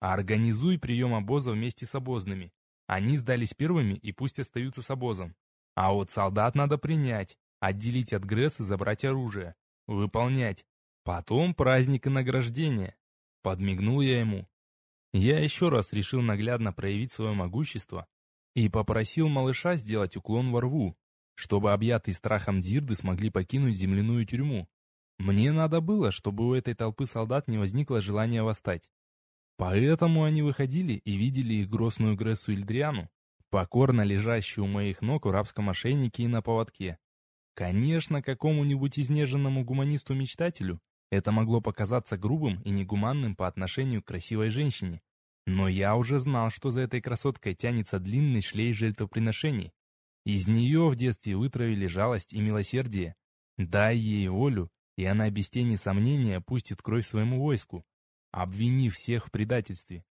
«Организуй прием обоза вместе с обозными. Они сдались первыми и пусть остаются с обозом. А вот солдат надо принять, отделить от Гресс и забрать оружие. Выполнять. Потом праздник и награждение». Подмигнул я ему. Я еще раз решил наглядно проявить свое могущество и попросил малыша сделать уклон во рву, чтобы объятые страхом Зирды смогли покинуть земляную тюрьму. Мне надо было, чтобы у этой толпы солдат не возникло желания восстать. Поэтому они выходили и видели их грозную Грессу Ильдриану, покорно лежащую у моих ног в рабском ошейнике и на поводке. Конечно, какому-нибудь изнеженному гуманисту-мечтателю это могло показаться грубым и негуманным по отношению к красивой женщине. Но я уже знал, что за этой красоткой тянется длинный шлейф жертвоприношений, из нее в детстве вытравили жалость и милосердие. Дай ей волю, и она без тени сомнения пустит кровь своему войску, обвинив всех в предательстве.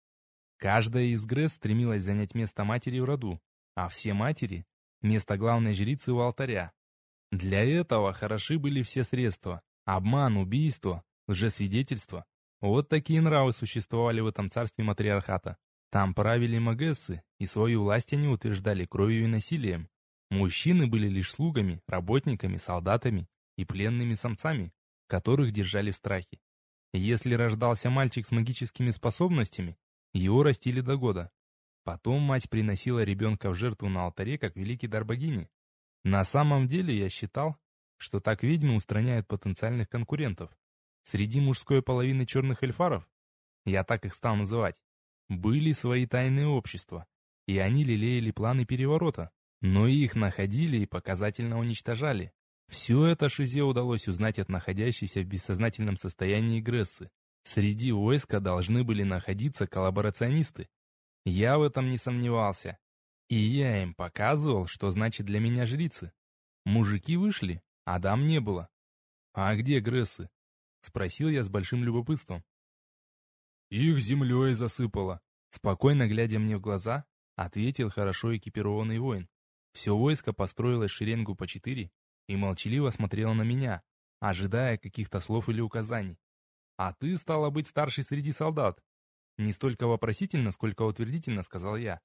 Каждая из Гресс стремилась занять место матери в роду, а все матери — место главной жрицы у алтаря. Для этого хороши были все средства — обман, убийство, лжесвидетельство. Вот такие нравы существовали в этом царстве матриархата. Там правили магессы, и свою власть они утверждали кровью и насилием. Мужчины были лишь слугами, работниками, солдатами и пленными самцами, которых держали в страхе. Если рождался мальчик с магическими способностями, его растили до года. Потом мать приносила ребенка в жертву на алтаре, как великий дар богини. На самом деле я считал, что так ведьмы устраняют потенциальных конкурентов. Среди мужской половины черных эльфаров, я так их стал называть, были свои тайные общества, и они лелеяли планы переворота, но их находили и показательно уничтожали. Все это Шизе удалось узнать от находящейся в бессознательном состоянии Грессы. Среди войска должны были находиться коллаборационисты. Я в этом не сомневался. И я им показывал, что значит для меня жрицы. Мужики вышли, а дам не было. «А где Грессы?» — спросил я с большим любопытством. «Их землей засыпало», — спокойно глядя мне в глаза, ответил хорошо экипированный воин. Все войско построилось шеренгу по четыре и молчаливо смотрело на меня, ожидая каких-то слов или указаний. А ты, стала быть, старший среди солдат. Не столько вопросительно, сколько утвердительно сказал я.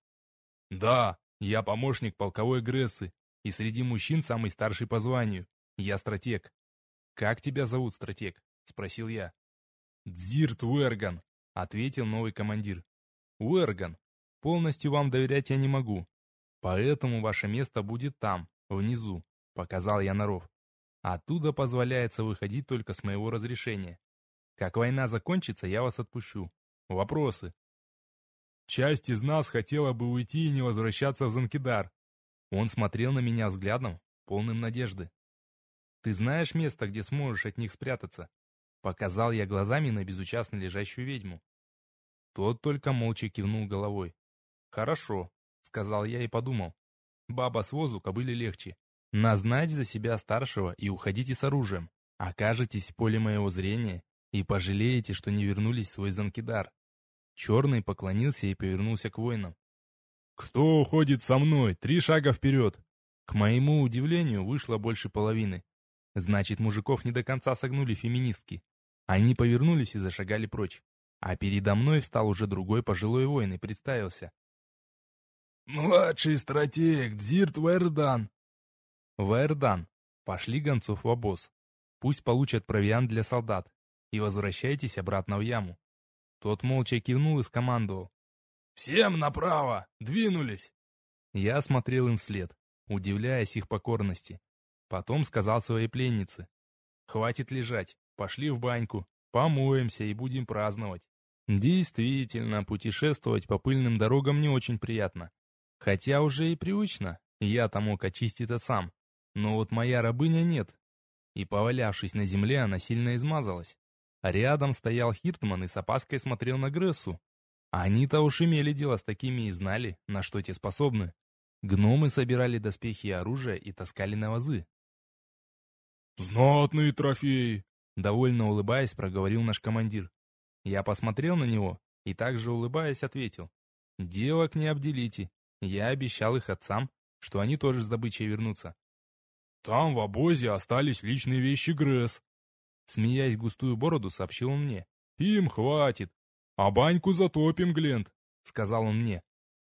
Да, я помощник полковой Грессы, и среди мужчин самый старший по званию. Я стратег. Как тебя зовут, стратег? Спросил я. Дзирт Уэрган, ответил новый командир. Уэрган, полностью вам доверять я не могу. Поэтому ваше место будет там, внизу, показал я на ров. Оттуда позволяется выходить только с моего разрешения. Как война закончится, я вас отпущу. Вопросы? Часть из нас хотела бы уйти и не возвращаться в Занкидар. Он смотрел на меня взглядом, полным надежды. Ты знаешь место, где сможешь от них спрятаться? Показал я глазами на безучастно лежащую ведьму. Тот только молча кивнул головой. «Хорошо», — сказал я и подумал. «Баба с возу кобыле легче. Назначь за себя старшего и уходите с оружием. Окажетесь в поле моего зрения и пожалеете, что не вернулись в свой Занкидар». Черный поклонился и повернулся к воинам. «Кто уходит со мной? Три шага вперед!» К моему удивлению, вышло больше половины. Значит, мужиков не до конца согнули феминистки. Они повернулись и зашагали прочь. А передо мной встал уже другой пожилой воин и представился. «Младший стратег Дзирт Ваердан». «Ваердан, пошли гонцов в обоз. Пусть получат провиант для солдат. И возвращайтесь обратно в яму». Тот молча кивнул и скомандовал. «Всем направо! Двинулись!» Я смотрел им вслед, удивляясь их покорности. Потом сказал своей пленнице. «Хватит лежать, пошли в баньку, помоемся и будем праздновать». Действительно, путешествовать по пыльным дорогам не очень приятно. Хотя уже и привычно, я-то мог очистить это сам. Но вот моя рабыня нет. И повалявшись на земле, она сильно измазалась. Рядом стоял Хиртман и с опаской смотрел на Грессу. Они-то уж имели дело с такими и знали, на что те способны. Гномы собирали доспехи и оружие и таскали на вазы. «Знатные трофеи!» Довольно улыбаясь, проговорил наш командир. Я посмотрел на него и также улыбаясь ответил. «Девок не обделите. Я обещал их отцам, что они тоже с добычей вернутся». «Там в обозе остались личные вещи Гресс», Смеясь густую бороду, сообщил он мне. «Им хватит. А баньку затопим, Глент», — сказал он мне.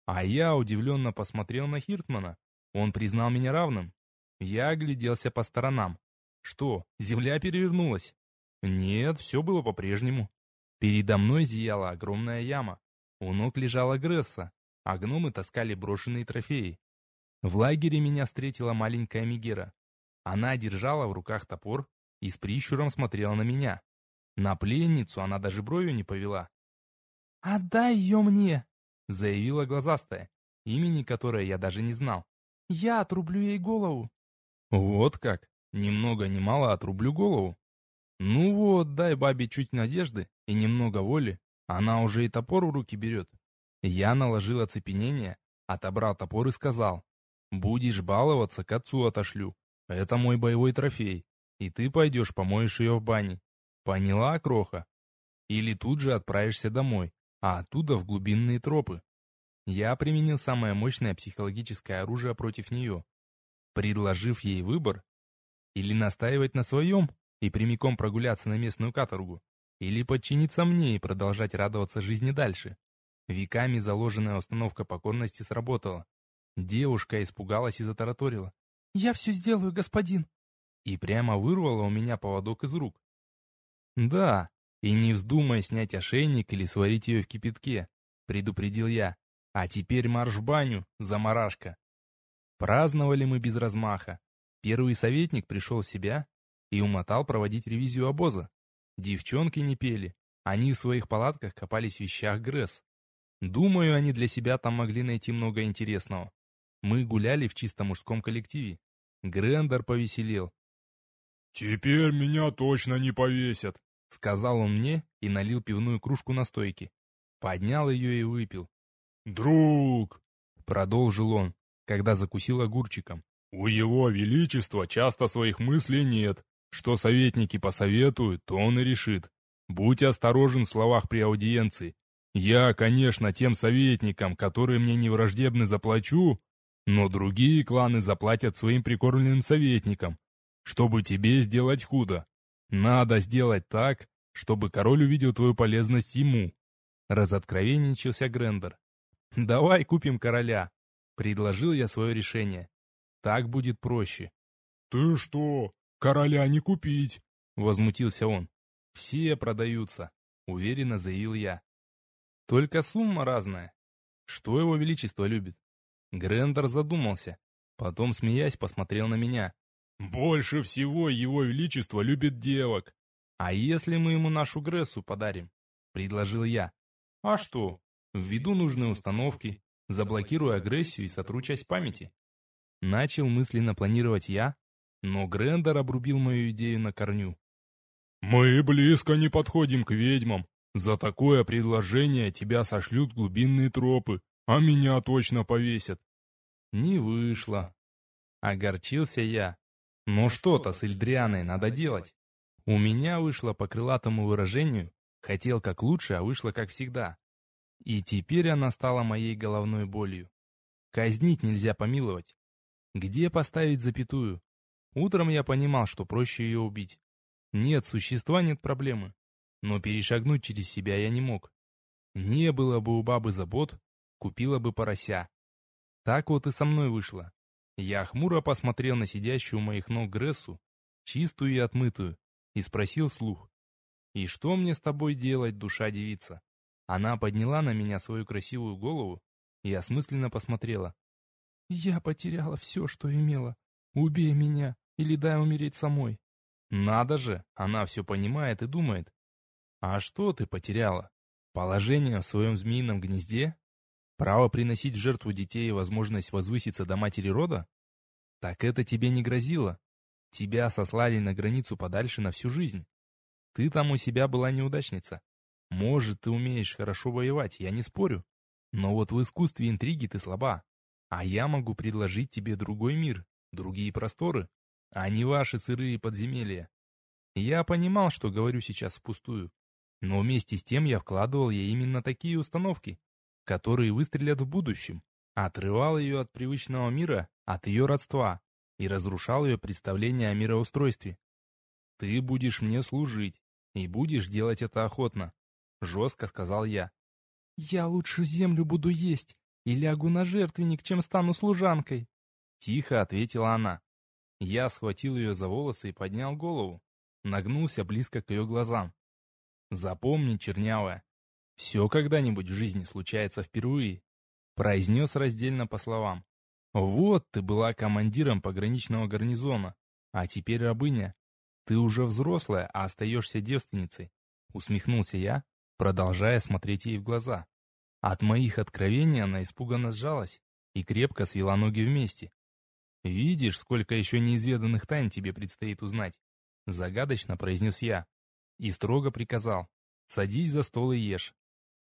А я удивленно посмотрел на Хиртмана. Он признал меня равным. Я огляделся по сторонам. Что, земля перевернулась? Нет, все было по-прежнему. Передо мной зияла огромная яма. У ног лежала Гресса, а гномы таскали брошенные трофеи. В лагере меня встретила маленькая Мегера. Она держала в руках топор и с прищуром смотрела на меня. На пленницу она даже бровью не повела. «Отдай ее мне!» — заявила глазастая, имени которой я даже не знал. «Я отрублю ей голову!» «Вот как! Ни много ни мало отрублю голову!» «Ну вот, дай бабе чуть надежды и немного воли, она уже и топор в руки берет». Я наложил оцепенение, отобрал топор и сказал, «Будешь баловаться, к отцу отошлю. Это мой боевой трофей и ты пойдешь помоешь ее в бане. Поняла, Кроха? Или тут же отправишься домой, а оттуда в глубинные тропы. Я применил самое мощное психологическое оружие против нее, предложив ей выбор или настаивать на своем и прямиком прогуляться на местную каторгу, или подчиниться мне и продолжать радоваться жизни дальше. Веками заложенная установка покорности сработала. Девушка испугалась и затараторила. «Я все сделаю, господин и прямо вырвала у меня поводок из рук. «Да, и не вздумай снять ошейник или сварить ее в кипятке», — предупредил я. «А теперь марш в баню, заморашка». Праздновали мы без размаха. Первый советник пришел в себя и умотал проводить ревизию обоза. Девчонки не пели, они в своих палатках копались в вещах Гресс. Думаю, они для себя там могли найти много интересного. Мы гуляли в чисто мужском коллективе. Грендер повеселел, «Теперь меня точно не повесят», — сказал он мне и налил пивную кружку на стойке. Поднял ее и выпил. «Друг», — продолжил он, когда закусил огурчиком, «у его величества часто своих мыслей нет. Что советники посоветуют, то он и решит. Будь осторожен в словах при аудиенции. Я, конечно, тем советникам, которые мне не враждебны, заплачу, но другие кланы заплатят своим прикормленным советникам, чтобы тебе сделать худо. Надо сделать так, чтобы король увидел твою полезность ему. Разоткровенничался Грендер. «Давай купим короля», — предложил я свое решение. «Так будет проще». «Ты что, короля не купить?» — возмутился он. «Все продаются», — уверенно заявил я. «Только сумма разная. Что его величество любит?» Грендер задумался, потом, смеясь, посмотрел на меня. «Больше всего его величество любит девок». «А если мы ему нашу Грессу подарим?» — предложил я. «А что? Введу нужные установки, заблокирую агрессию и сотру часть памяти». Начал мысленно планировать я, но Грендер обрубил мою идею на корню. «Мы близко не подходим к ведьмам. За такое предложение тебя сошлют глубинные тропы, а меня точно повесят». Не вышло. Огорчился я. Но что-то с Эльдрианой надо делать. У меня вышло по крылатому выражению «хотел как лучше, а вышло как всегда». И теперь она стала моей головной болью. Казнить нельзя помиловать. Где поставить запятую? Утром я понимал, что проще ее убить. Нет существа, нет проблемы. Но перешагнуть через себя я не мог. Не было бы у бабы забот, купила бы порося. Так вот и со мной вышло. Я хмуро посмотрел на сидящую у моих ног Грессу, чистую и отмытую, и спросил вслух. «И что мне с тобой делать, душа девица?» Она подняла на меня свою красивую голову и осмысленно посмотрела. «Я потеряла все, что имела. Убей меня или дай умереть самой». Надо же, она все понимает и думает. А что ты потеряла? Положение в своем змеином гнезде? Право приносить в жертву детей и возможность возвыситься до матери рода? Так это тебе не грозило. Тебя сослали на границу подальше на всю жизнь. Ты там у себя была неудачница. Может, ты умеешь хорошо воевать, я не спорю. Но вот в искусстве интриги ты слаба. А я могу предложить тебе другой мир, другие просторы а не ваши сырые подземелья. Я понимал, что говорю сейчас впустую, но вместе с тем я вкладывал ей именно такие установки, которые выстрелят в будущем, отрывал ее от привычного мира, от ее родства и разрушал ее представление о мироустройстве. «Ты будешь мне служить, и будешь делать это охотно», — жестко сказал я. «Я лучше землю буду есть и лягу на жертвенник, чем стану служанкой», — тихо ответила она. Я схватил ее за волосы и поднял голову. Нагнулся близко к ее глазам. «Запомни, чернявая, все когда-нибудь в жизни случается впервые», произнес раздельно по словам. «Вот ты была командиром пограничного гарнизона, а теперь рабыня. Ты уже взрослая, а остаешься девственницей», усмехнулся я, продолжая смотреть ей в глаза. От моих откровений она испуганно сжалась и крепко свела ноги вместе. «Видишь, сколько еще неизведанных тайн тебе предстоит узнать?» Загадочно произнес я. И строго приказал. «Садись за стол и ешь».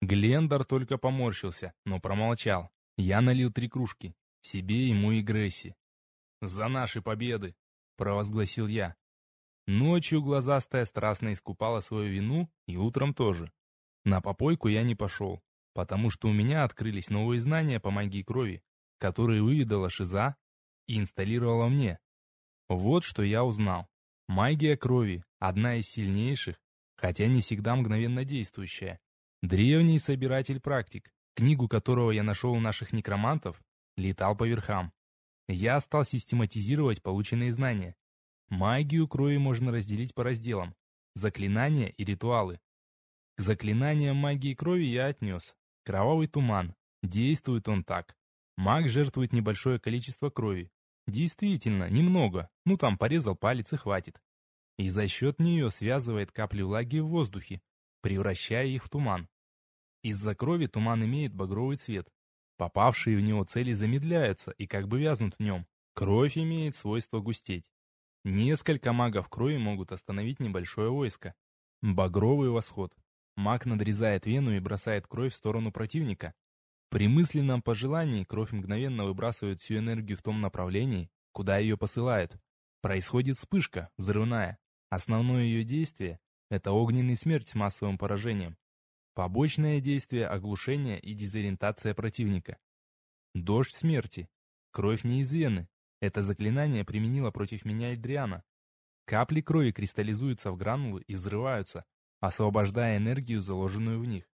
Глендар только поморщился, но промолчал. Я налил три кружки. Себе, ему и Гресси. «За наши победы!» — провозгласил я. Ночью глазастая страстно искупала свою вину, и утром тоже. На попойку я не пошел, потому что у меня открылись новые знания по магии крови, которые выведала Шиза и инсталлировала мне. Вот что я узнал. Магия крови – одна из сильнейших, хотя не всегда мгновенно действующая. Древний собиратель-практик, книгу которого я нашел у наших некромантов, летал по верхам. Я стал систематизировать полученные знания. Магию крови можно разделить по разделам. Заклинания и ритуалы. К заклинаниям магии крови я отнес. Кровавый туман. Действует он так. Маг жертвует небольшое количество крови. Действительно, немного. Ну там порезал палец и хватит. И за счет нее связывает капли влаги в воздухе, превращая их в туман. Из-за крови туман имеет багровый цвет. Попавшие в него цели замедляются и как бы вязнут в нем. Кровь имеет свойство густеть. Несколько магов крови могут остановить небольшое войско. Багровый восход. Маг надрезает вену и бросает кровь в сторону противника, при мысленном пожелании кровь мгновенно выбрасывает всю энергию в том направлении, куда ее посылают. Происходит вспышка, взрывная. Основное ее действие – это огненный смерть с массовым поражением. Побочное действие – оглушение и дезориентация противника. Дождь смерти. Кровь не из вены. Это заклинание применило против меня Эдриана. Капли крови кристаллизуются в гранулы и взрываются, освобождая энергию, заложенную в них.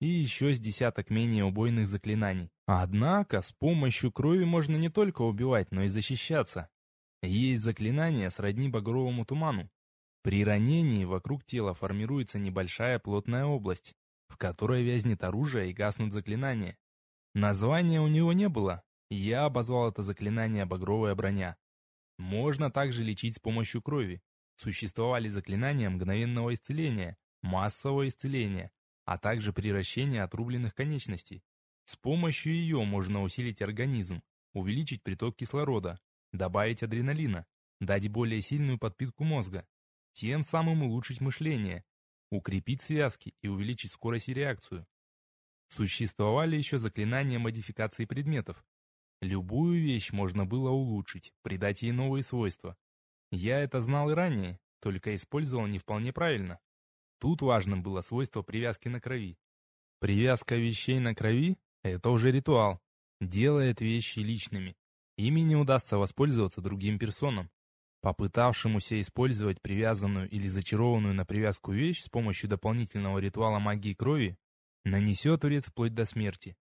и еще с десяток менее убойных заклинаний. Однако, с помощью крови можно не только убивать, но и защищаться. Есть заклинание сродни багровому туману. При ранении вокруг тела формируется небольшая плотная область, в которой вязнет оружие и гаснут заклинания. Названия у него не было, я обозвал это заклинание «багровая броня». Можно также лечить с помощью крови. Существовали заклинания мгновенного исцеления, массового исцеления, а также приращения отрубленных конечностей. С помощью ее можно усилить организм, увеличить приток кислорода, добавить адреналина, дать более сильную подпитку мозга, тем самым улучшить мышление, укрепить связки и увеличить скорость и реакцию. Существовали еще заклинания модификации предметов, Любую вещь можно было улучшить, придать ей новые свойства. Я это знал и ранее, только использовал не вполне правильно. Тут важным было свойство привязки на крови. Привязка вещей на крови – это уже ритуал, делает вещи личными. Ими не удастся воспользоваться другим персонам. Попытавшемуся использовать привязанную или зачарованную на привязку вещь с помощью дополнительного ритуала магии крови нанесет вред вплоть до смерти.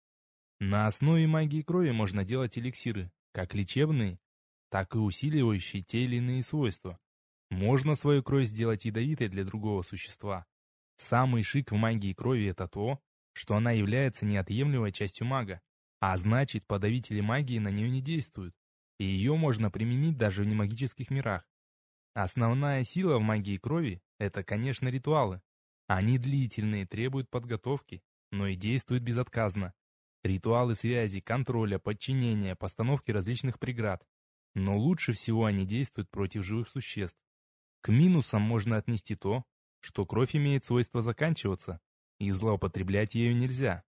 На основе магии крови можно делать эликсиры, как лечебные, так и усиливающие те или иные свойства. Можно свою кровь сделать ядовитой для другого существа. Самый шик в магии крови это то, что она является неотъемлемой частью мага, а значит подавители магии на нее не действуют, и ее можно применить даже в немагических мирах. Основная сила в магии крови – это, конечно, ритуалы. Они длительные, требуют подготовки, но и действуют безотказно. Ритуалы связи, контроля, подчинения, постановки различных преград. Но лучше всего они действуют против живых существ. К минусам можно отнести то, что кровь имеет свойство заканчиваться, и злоупотреблять ею нельзя.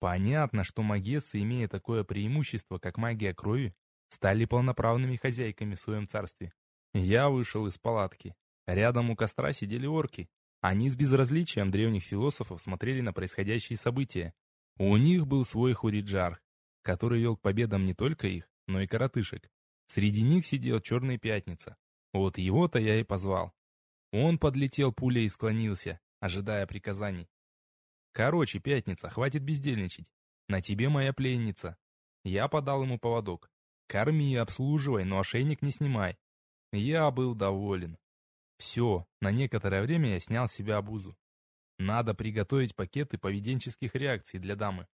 Понятно, что магессы, имея такое преимущество, как магия крови, стали полноправными хозяйками в своем царстве. Я вышел из палатки. Рядом у костра сидели орки. Они с безразличием древних философов смотрели на происходящие события, у них был свой хуриджар, который вел к победам не только их, но и коротышек. Среди них сидел Черный Пятница. Вот его-то я и позвал. Он подлетел пулей и склонился, ожидая приказаний. «Короче, Пятница, хватит бездельничать. На тебе моя пленница». Я подал ему поводок. «Корми, обслуживай, но ошейник не снимай». Я был доволен. Все, на некоторое время я снял с себя обузу. Надо приготовить пакеты поведенческих реакций для дамы.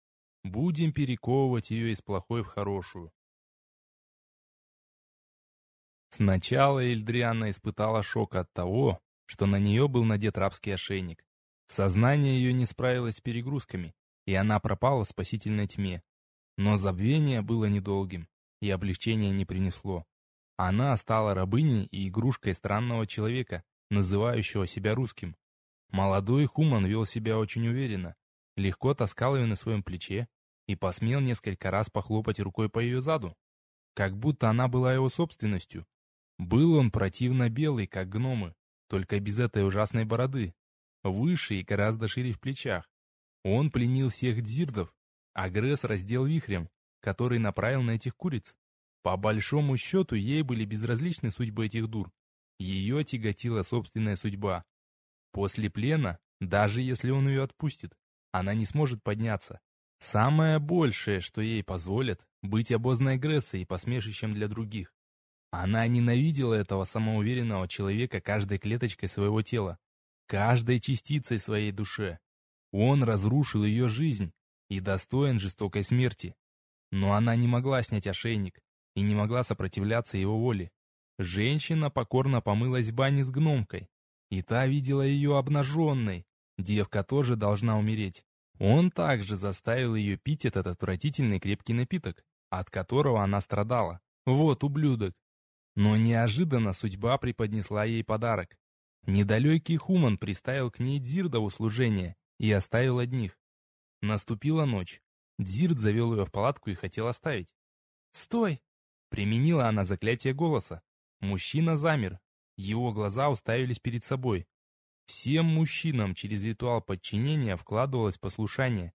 Будем перековывать ее из плохой в хорошую. Сначала Эльдриана испытала шок от того, что на нее был надет рабский ошейник. Сознание ее не справилось с перегрузками, и она пропала в спасительной тьме. Но забвение было недолгим, и облегчения не принесло. Она стала рабыней и игрушкой странного человека, называющего себя русским. Молодой Хуман вел себя очень уверенно, легко таскал ее на своем плече и посмел несколько раз похлопать рукой по ее заду, как будто она была его собственностью. Был он противно белый, как гномы, только без этой ужасной бороды, выше и гораздо шире в плечах. Он пленил всех дзирдов, а Гресс раздел вихрем, который направил на этих куриц. По большому счету, ей были безразличны судьбы этих дур. Ее тяготила собственная судьба, После плена, даже если он ее отпустит, она не сможет подняться. Самое большее, что ей позволят, быть обозной Грессой и посмешищем для других. Она ненавидела этого самоуверенного человека каждой клеточкой своего тела, каждой частицей своей души. Он разрушил ее жизнь и достоин жестокой смерти. Но она не могла снять ошейник и не могла сопротивляться его воле. Женщина покорно помылась в бане с гномкой, и та видела ее обнаженной. Девка тоже должна умереть. Он также заставил ее пить этот отвратительный крепкий напиток, от которого она страдала. Вот ублюдок. Но неожиданно судьба преподнесла ей подарок. Недалекий Хуман приставил к ней Дзирда в услужение и оставил одних. Наступила ночь. Дзирд завел ее в палатку и хотел оставить. «Стой!» Применила она заклятие голоса. Мужчина замер, его глаза уставились перед собой. Всем мужчинам через ритуал подчинения вкладывалось послушание.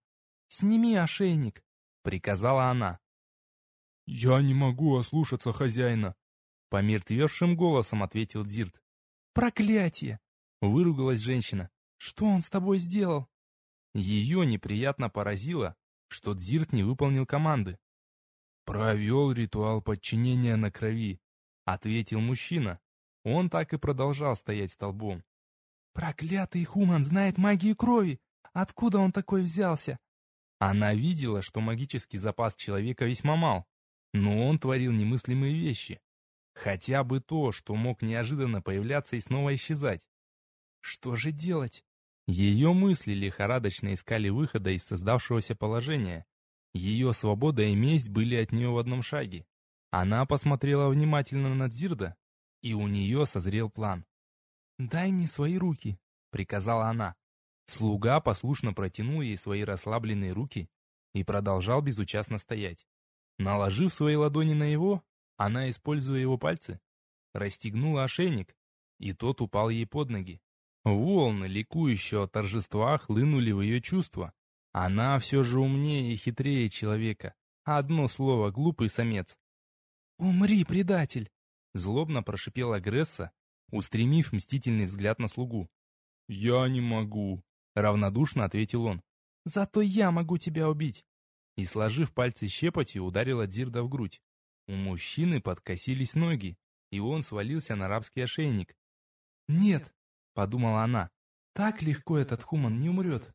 «Сними ошейник», — приказала она. «Я не могу ослушаться хозяина», — помертвевшим голосом ответил Дирт. «Проклятие!» — выругалась женщина. «Что он с тобой сделал?» Ее неприятно поразило, что Дзирт не выполнил команды. «Провел ритуал подчинения на крови», — ответил мужчина. Он так и продолжал стоять столбом. «Проклятый Хуман знает магию крови! Откуда он такой взялся?» Она видела, что магический запас человека весьма мал, но он творил немыслимые вещи. Хотя бы то, что мог неожиданно появляться и снова исчезать. Что же делать? Ее мысли лихорадочно искали выхода из создавшегося положения. Ее свобода и месть были от нее в одном шаге. Она посмотрела внимательно на Дзирда, и у нее созрел план. «Дай мне свои руки», — приказала она. Слуга послушно протянул ей свои расслабленные руки и продолжал безучастно стоять. Наложив свои ладони на его, она, используя его пальцы, расстегнула ошейник, и тот упал ей под ноги. Волны ликующего торжества хлынули в ее чувства. Она все же умнее и хитрее человека. Одно слово — глупый самец. «Умри, предатель!» — злобно прошипела Гресса, устремив мстительный взгляд на слугу. «Я не могу», — равнодушно ответил он. «Зато я могу тебя убить!» И, сложив пальцы щепотью, ударила Дзирда в грудь. У мужчины подкосились ноги, и он свалился на рабский ошейник. «Нет», — подумала она, — «так легко этот хуман не умрет».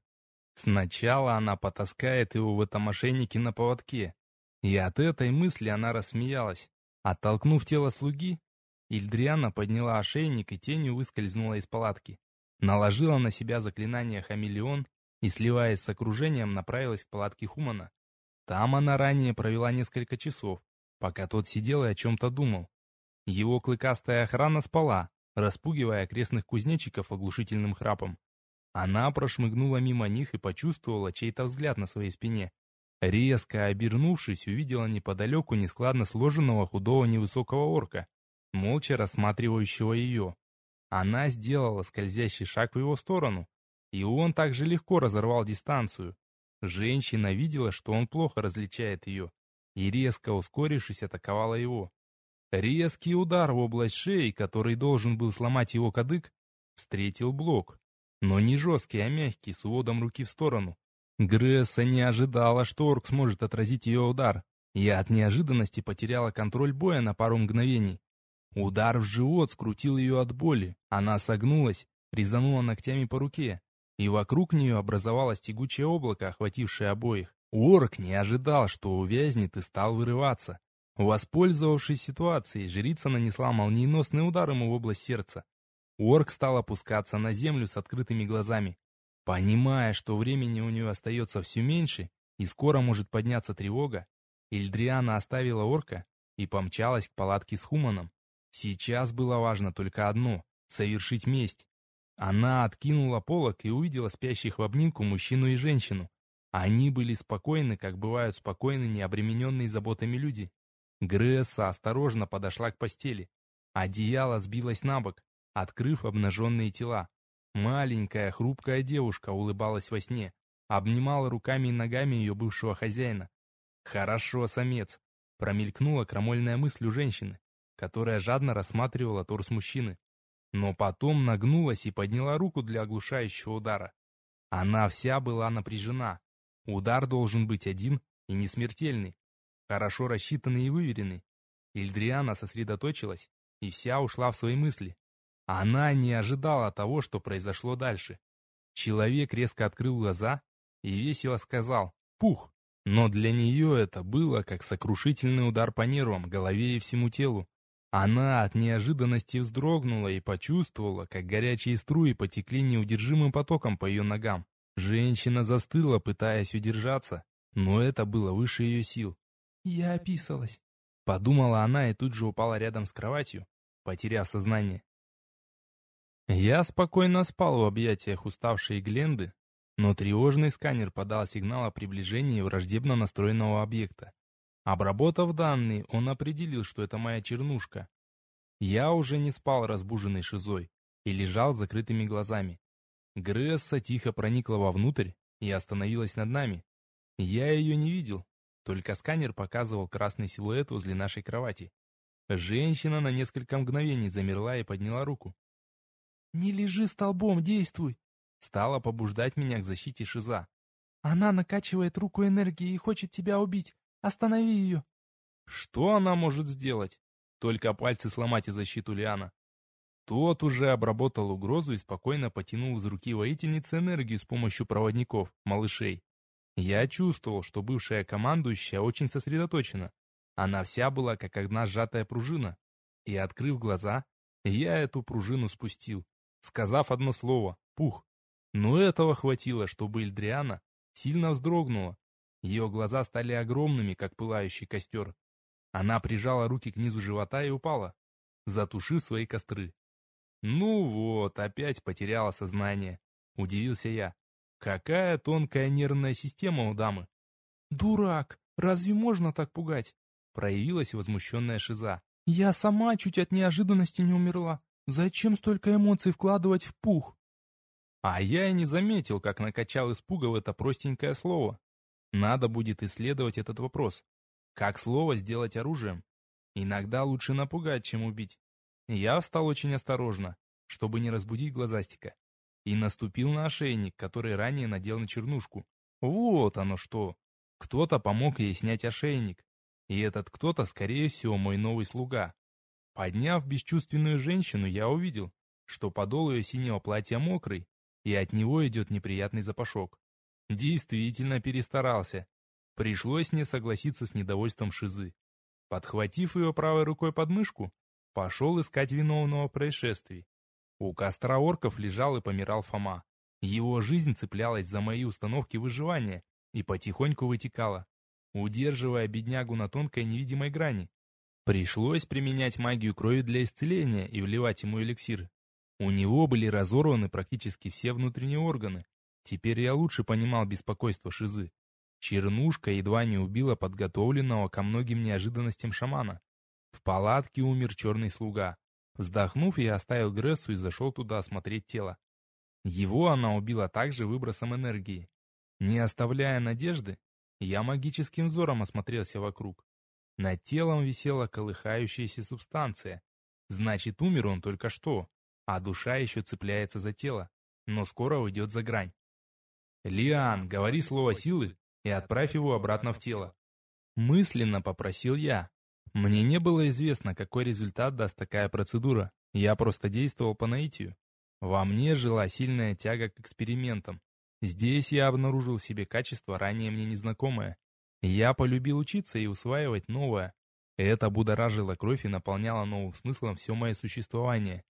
Сначала она потаскает его в этом ошейнике на поводке. И от этой мысли она рассмеялась. Оттолкнув тело слуги, Ильдриана подняла ошейник и тенью выскользнула из палатки. Наложила на себя заклинание хамелеон и, сливаясь с окружением, направилась к палатке Хумана. Там она ранее провела несколько часов, пока тот сидел и о чем-то думал. Его клыкастая охрана спала, распугивая окрестных кузнечиков оглушительным храпом. Она прошмыгнула мимо них и почувствовала чей-то взгляд на своей спине. Резко обернувшись, увидела неподалеку нескладно сложенного худого невысокого орка, молча рассматривающего ее. Она сделала скользящий шаг в его сторону, и он также легко разорвал дистанцию. Женщина видела, что он плохо различает ее, и резко ускорившись, атаковала его. Резкий удар в область шеи, который должен был сломать его кадык, встретил блок. Но не жесткий, а мягкий, с уводом руки в сторону. Гресса не ожидала, что орк сможет отразить ее удар, и от неожиданности потеряла контроль боя на пару мгновений. Удар в живот скрутил ее от боли, она согнулась, резанула ногтями по руке, и вокруг нее образовалось тягучее облако, охватившее обоих. Орк не ожидал, что увязнет и стал вырываться. Воспользовавшись ситуацией, жрица нанесла молниеносный удар ему в область сердца. Орк стал опускаться на землю с открытыми глазами. Понимая, что времени у нее остается все меньше, и скоро может подняться тревога, Эльдриана оставила орка и помчалась к палатке с Хуманом. Сейчас было важно только одно — совершить месть. Она откинула полок и увидела спящих в обнимку мужчину и женщину. Они были спокойны, как бывают спокойны необремененные заботами люди. Гресса осторожно подошла к постели. Одеяло сбилось на бок, открыв обнаженные тела. Маленькая, хрупкая девушка улыбалась во сне, обнимала руками и ногами ее бывшего хозяина. «Хорошо, самец!» — промелькнула крамольная мысль у женщины, которая жадно рассматривала торс мужчины. Но потом нагнулась и подняла руку для оглушающего удара. Она вся была напряжена, Удар должен быть один и не смертельный, хорошо рассчитанный и выверенный. Ильдриана сосредоточилась и вся ушла в свои мысли. Она не ожидала того, что произошло дальше. Человек резко открыл глаза и весело сказал «Пух!», но для нее это было как сокрушительный удар по нервам, голове и всему телу. Она от неожиданности вздрогнула и почувствовала, как горячие струи потекли неудержимым потоком по ее ногам. Женщина застыла, пытаясь удержаться, но это было выше ее сил. «Я описалась», — подумала она и тут же упала рядом с кроватью, потеряв сознание. Я спокойно спал в объятиях уставшей Гленды, но тревожный сканер подал сигнал о приближении враждебно настроенного объекта. Обработав данные, он определил, что это моя чернушка. Я уже не спал разбуженный шизой и лежал с закрытыми глазами. Гресса тихо проникла вовнутрь и остановилась над нами. Я ее не видел, только сканер показывал красный силуэт возле нашей кровати. Женщина на несколько мгновений замерла и подняла руку. «Не лежи столбом, действуй!» стала побуждать меня к защите Шиза. «Она накачивает руку энергией и хочет тебя убить. Останови ее!» Что она может сделать? Только пальцы сломать и защиту Лиана. Тот уже обработал угрозу и спокойно потянул из руки воительницы энергию с помощью проводников, малышей. Я чувствовал, что бывшая командующая очень сосредоточена. Она вся была как одна сжатая пружина. И, открыв глаза, я эту пружину спустил, сказав одно слово «пух». Но этого хватило, чтобы Эльдриана сильно вздрогнула. Ее глаза стали огромными, как пылающий костер. Она прижала руки к низу живота и упала, затушив свои костры. Ну вот, опять потеряла сознание. Удивился я. Какая тонкая нервная система у дамы. Дурак, разве можно так пугать? Проявилась возмущенная Шиза. Я сама чуть от неожиданности не умерла. Зачем столько эмоций вкладывать в пух? А я и не заметил, как накачал испуга в это простенькое слово. Надо будет исследовать этот вопрос. Как слово сделать оружием? Иногда лучше напугать, чем убить. Я встал очень осторожно, чтобы не разбудить глазастика, и наступил на ошейник, который ранее надел на чернушку. Вот оно что. Кто-то помог ей снять ошейник, и этот кто-то, скорее всего, мой новый слуга. Подняв бесчувственную женщину, я увидел, что подол ее синего платья мокрый, и от него идет неприятный запашок. Действительно перестарался. Пришлось мне согласиться с недовольством Шизы. Подхватив ее правой рукой под мышку, Пошел искать виновного в происшествии. У костра орков лежал и помирал Фома. Его жизнь цеплялась за мои установки выживания и потихоньку вытекала, удерживая беднягу на тонкой невидимой грани. Пришлось применять магию крови для исцеления и вливать ему эликсир. У него были разорваны практически все внутренние органы. Теперь я лучше понимал беспокойство Шизы. Чернушка едва не убила подготовленного ко многим неожиданностям шамана. В палатке умер черный слуга. Вздохнув, я оставил Грессу и зашел туда осмотреть тело. Его она убила также выбросом энергии. Не оставляя надежды, я магическим взором осмотрелся вокруг. Над телом висела колыхающаяся субстанция. Значит, умер он только что, а душа еще цепляется за тело, но скоро уйдет за грань. «Лиан, говори слово силы и отправь его обратно в тело». Мысленно попросил я, мне не было известно, какой результат даст такая процедура. Я просто действовал по наитию. Во мне жила сильная тяга к экспериментам. Здесь я обнаружил в себе качество, ранее мне незнакомое. Я полюбил учиться и усваивать новое. Это будоражило кровь и наполняло новым смыслом все мое существование.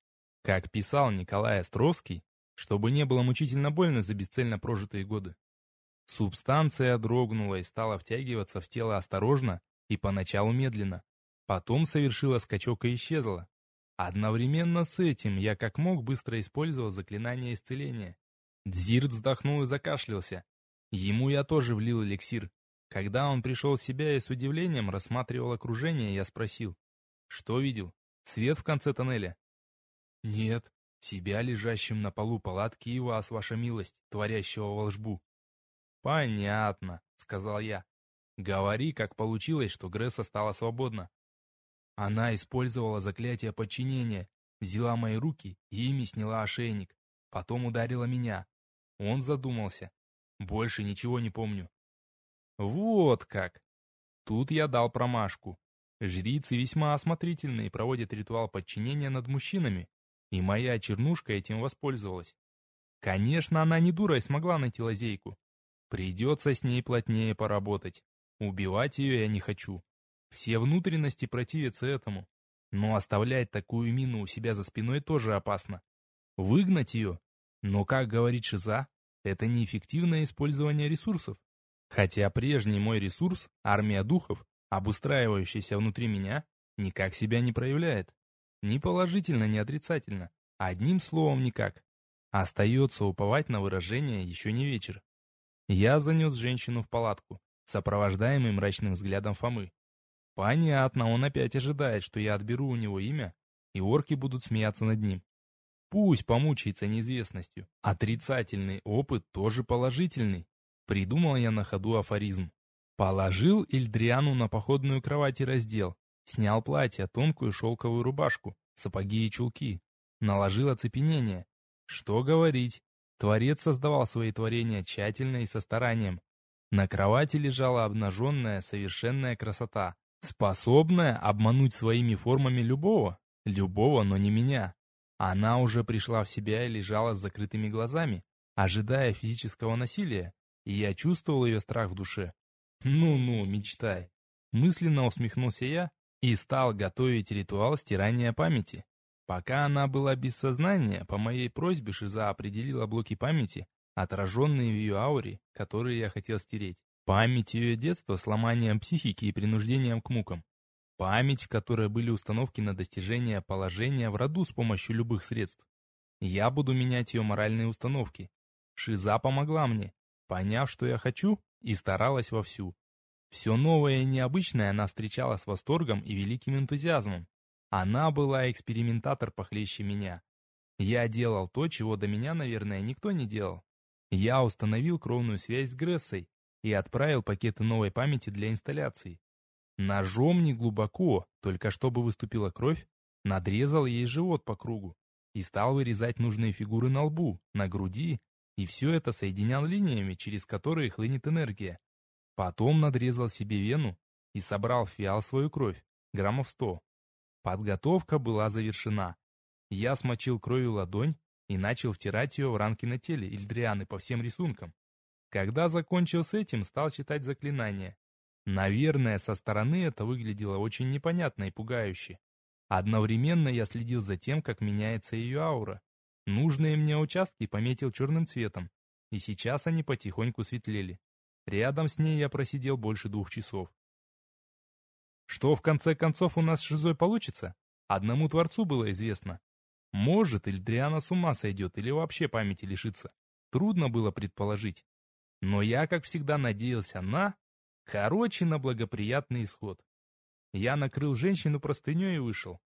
Как писал Николай Островский, чтобы не было мучительно больно за бесцельно прожитые годы. Субстанция дрогнула и стала втягиваться в тело осторожно и поначалу медленно. Потом совершила скачок и исчезла. Одновременно с этим я как мог быстро использовал заклинание исцеления. Дзирт вздохнул и закашлялся. Ему я тоже влил эликсир. Когда он пришел в себя и с удивлением рассматривал окружение, я спросил. Что видел? Свет в конце тоннеля? Нет, себя лежащим на полу палатки и вас, ваша милость, творящего волшбу. Понятно, сказал я. Говори, как получилось, что Гресса стала свободна. Она использовала заклятие подчинения, взяла мои руки и ими сняла ошейник. Потом ударила меня. Он задумался. Больше ничего не помню. Вот как. Тут я дал промашку. Жрицы весьма осмотрительные проводят ритуал подчинения над мужчинами, и моя чернушка этим воспользовалась. Конечно, она не дура и смогла найти лазейку. Придется с ней плотнее поработать. Убивать ее я не хочу. Все внутренности противятся этому. Но оставлять такую мину у себя за спиной тоже опасно. Выгнать ее? Но, как говорит Шиза, это неэффективное использование ресурсов. Хотя прежний мой ресурс, армия духов, обустраивающаяся внутри меня, никак себя не проявляет. Ни положительно, ни отрицательно. Одним словом, никак. Остается уповать на выражение еще не вечер. Я занес женщину в палатку, сопровождаемый мрачным взглядом Фомы. Понятно, он опять ожидает, что я отберу у него имя, и орки будут смеяться над ним. Пусть помучается неизвестностью. Отрицательный опыт тоже положительный. Придумал я на ходу афоризм. Положил Ильдриану на походную кровать и раздел. Снял платье, тонкую шелковую рубашку, сапоги и чулки. Наложил оцепенение. Что говорить? Творец создавал свои творения тщательно и со старанием. На кровати лежала обнаженная совершенная красота, способная обмануть своими формами любого, любого, но не меня. Она уже пришла в себя и лежала с закрытыми глазами, ожидая физического насилия, и я чувствовал ее страх в душе. «Ну-ну, мечтай!» Мысленно усмехнулся я и стал готовить ритуал стирания памяти. Пока она была без сознания, по моей просьбе Шиза определила блоки памяти, отраженные в ее ауре, которые я хотел стереть. Память ее детства с психики и принуждением к мукам. Память, в которой были установки на достижение положения в роду с помощью любых средств. Я буду менять ее моральные установки. Шиза помогла мне, поняв, что я хочу, и старалась вовсю. Все новое и необычное она встречала с восторгом и великим энтузиазмом. Она была экспериментатор похлеще меня. Я делал то, чего до меня, наверное, никто не делал. Я установил кровную связь с Грессой и отправил пакеты новой памяти для инсталляции. Ножом не глубоко, только чтобы выступила кровь, надрезал ей живот по кругу и стал вырезать нужные фигуры на лбу, на груди, и все это соединял линиями, через которые хлынет энергия. Потом надрезал себе вену и собрал в фиал свою кровь, граммов сто. Подготовка была завершена. Я смочил кровью ладонь и начал втирать ее в ранки на теле Ильдрианы по всем рисункам. Когда закончил с этим, стал читать заклинания. Наверное, со стороны это выглядело очень непонятно и пугающе. Одновременно я следил за тем, как меняется ее аура. Нужные мне участки пометил черным цветом, и сейчас они потихоньку светлели. Рядом с ней я просидел больше двух часов. Что в конце концов у нас с Шизой получится? Одному Творцу было известно. Может, Ильдриана с ума сойдет или вообще памяти лишится. Трудно было предположить. Но я, как всегда, надеялся на... Короче, на благоприятный исход. Я накрыл женщину простыней и вышел.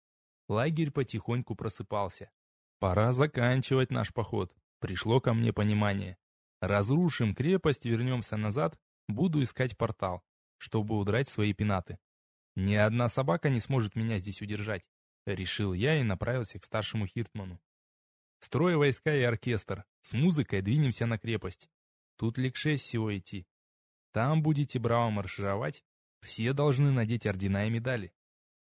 Лагерь потихоньку просыпался. Пора заканчивать наш поход. Пришло ко мне понимание. Разрушим крепость, вернемся назад, буду искать портал, чтобы удрать свои пенаты. Ни одна собака не сможет меня здесь удержать, решил я и направился к старшему Хиртману. Строй войска и оркестр, с музыкой двинемся на крепость. Тут легче всего идти. Там будете браво маршировать, все должны надеть ордена и медали.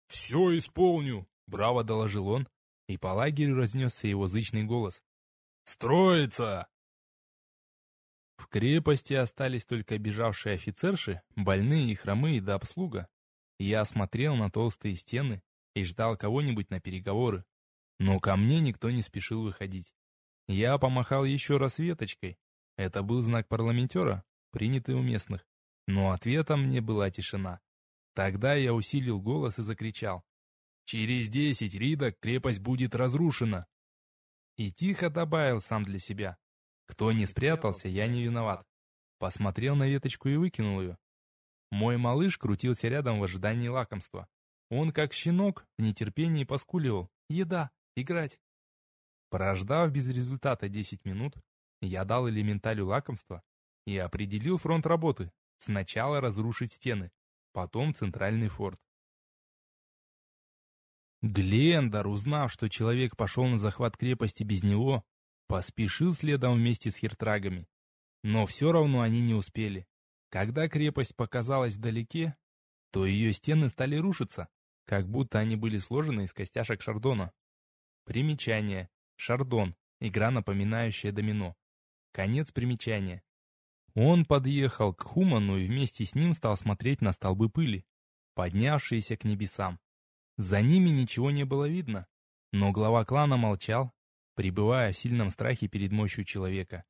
«Все исполню!» — браво доложил он, и по лагерю разнесся его зычный голос. «Строится!» В крепости остались только бежавшие офицерши, больные и хромые до обслуга. Я смотрел на толстые стены и ждал кого-нибудь на переговоры. Но ко мне никто не спешил выходить. Я помахал еще раз веточкой. Это был знак парламентера, принятый у местных. Но ответом мне была тишина. Тогда я усилил голос и закричал. «Через десять ридок крепость будет разрушена!» И тихо добавил сам для себя. Кто не спрятался, я не виноват. Посмотрел на веточку и выкинул ее. Мой малыш крутился рядом в ожидании лакомства. Он, как щенок, в нетерпении поскуливал. «Еда! Играть!» Прождав без результата 10 минут, я дал элементалю лакомство и определил фронт работы. Сначала разрушить стены, потом центральный форт. Глендор, узнав, что человек пошел на захват крепости без него, поспешил следом вместе с хертрагами. Но все равно они не успели. Когда крепость показалась вдалеке, то ее стены стали рушиться, как будто они были сложены из костяшек шардона. Примечание. Шардон. Игра, напоминающая домино. Конец примечания. Он подъехал к Хуману и вместе с ним стал смотреть на столбы пыли, поднявшиеся к небесам. За ними ничего не было видно, но глава клана молчал, пребывая в сильном страхе перед мощью человека.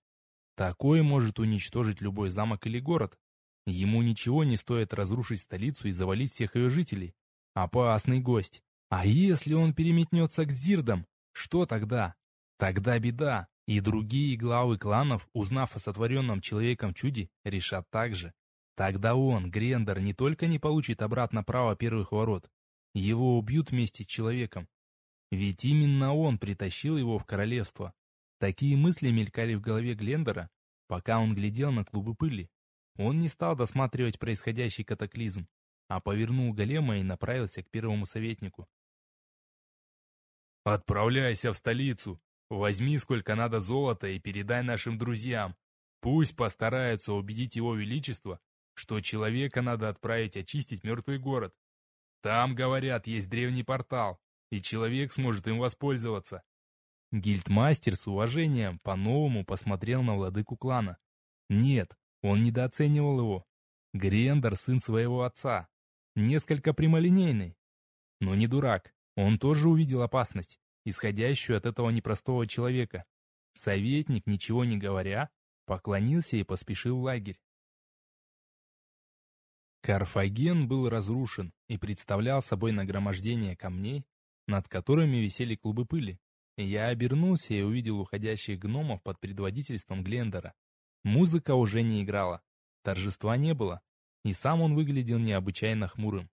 Такое может уничтожить любой замок или город, Ему ничего не стоит разрушить столицу и завалить всех ее жителей. Опасный гость. А если он переметнется к Зирдам, что тогда? Тогда беда. И другие главы кланов, узнав о сотворенном человеком чуде, решат так же. Тогда он, Грендер, не только не получит обратно право первых ворот, его убьют вместе с человеком. Ведь именно он притащил его в королевство. Такие мысли мелькали в голове Глендера, пока он глядел на клубы пыли. Он не стал досматривать происходящий катаклизм, а повернул голема и направился к первому советнику. «Отправляйся в столицу! Возьми сколько надо золота и передай нашим друзьям. Пусть постараются убедить его величество, что человека надо отправить очистить мертвый город. Там, говорят, есть древний портал, и человек сможет им воспользоваться. Гильдмастер с уважением по-новому посмотрел на владыку клана. Нет, он недооценивал его. Грендер сын своего отца. Несколько прямолинейный. Но не дурак. Он тоже увидел опасность, исходящую от этого непростого человека. Советник, ничего не говоря, поклонился и поспешил в лагерь. Карфаген был разрушен и представлял собой нагромождение камней, над которыми висели клубы пыли. Я обернулся и увидел уходящих гномов под предводительством Глендера. Музыка уже не играла, торжества не было, и сам он выглядел необычайно хмурым.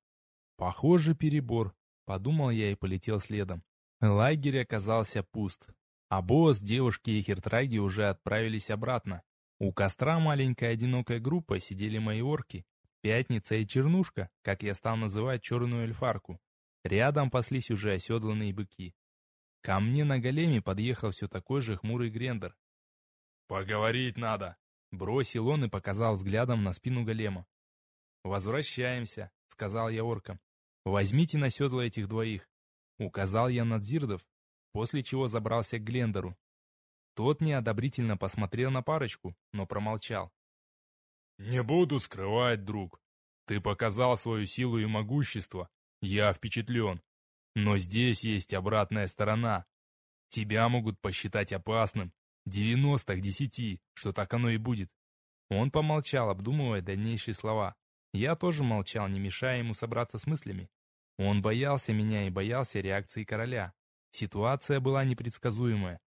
Похоже, перебор, подумал я и полетел следом. Лагерь оказался пуст, а босс, девушки и хертраги уже отправились обратно. У костра маленькая одинокая группа сидели мои орки, Пятница и Чернушка, как я стал называть черную эльфарку. Рядом паслись уже оседланные быки. Ко мне на големе подъехал все такой же хмурый грендер. «Поговорить надо!» Бросил он и показал взглядом на спину голема. «Возвращаемся», — сказал я оркам. «Возьмите на седло этих двоих». Указал я на Дзирдов, после чего забрался к Глендеру. Тот неодобрительно посмотрел на парочку, но промолчал. «Не буду скрывать, друг. Ты показал свою силу и могущество. Я впечатлен. Но здесь есть обратная сторона. Тебя могут посчитать опасным. 90 к 10, что так оно и будет». Он помолчал, обдумывая дальнейшие слова. Я тоже молчал, не мешая ему собраться с мыслями. Он боялся меня и боялся реакции короля. Ситуация была непредсказуемая.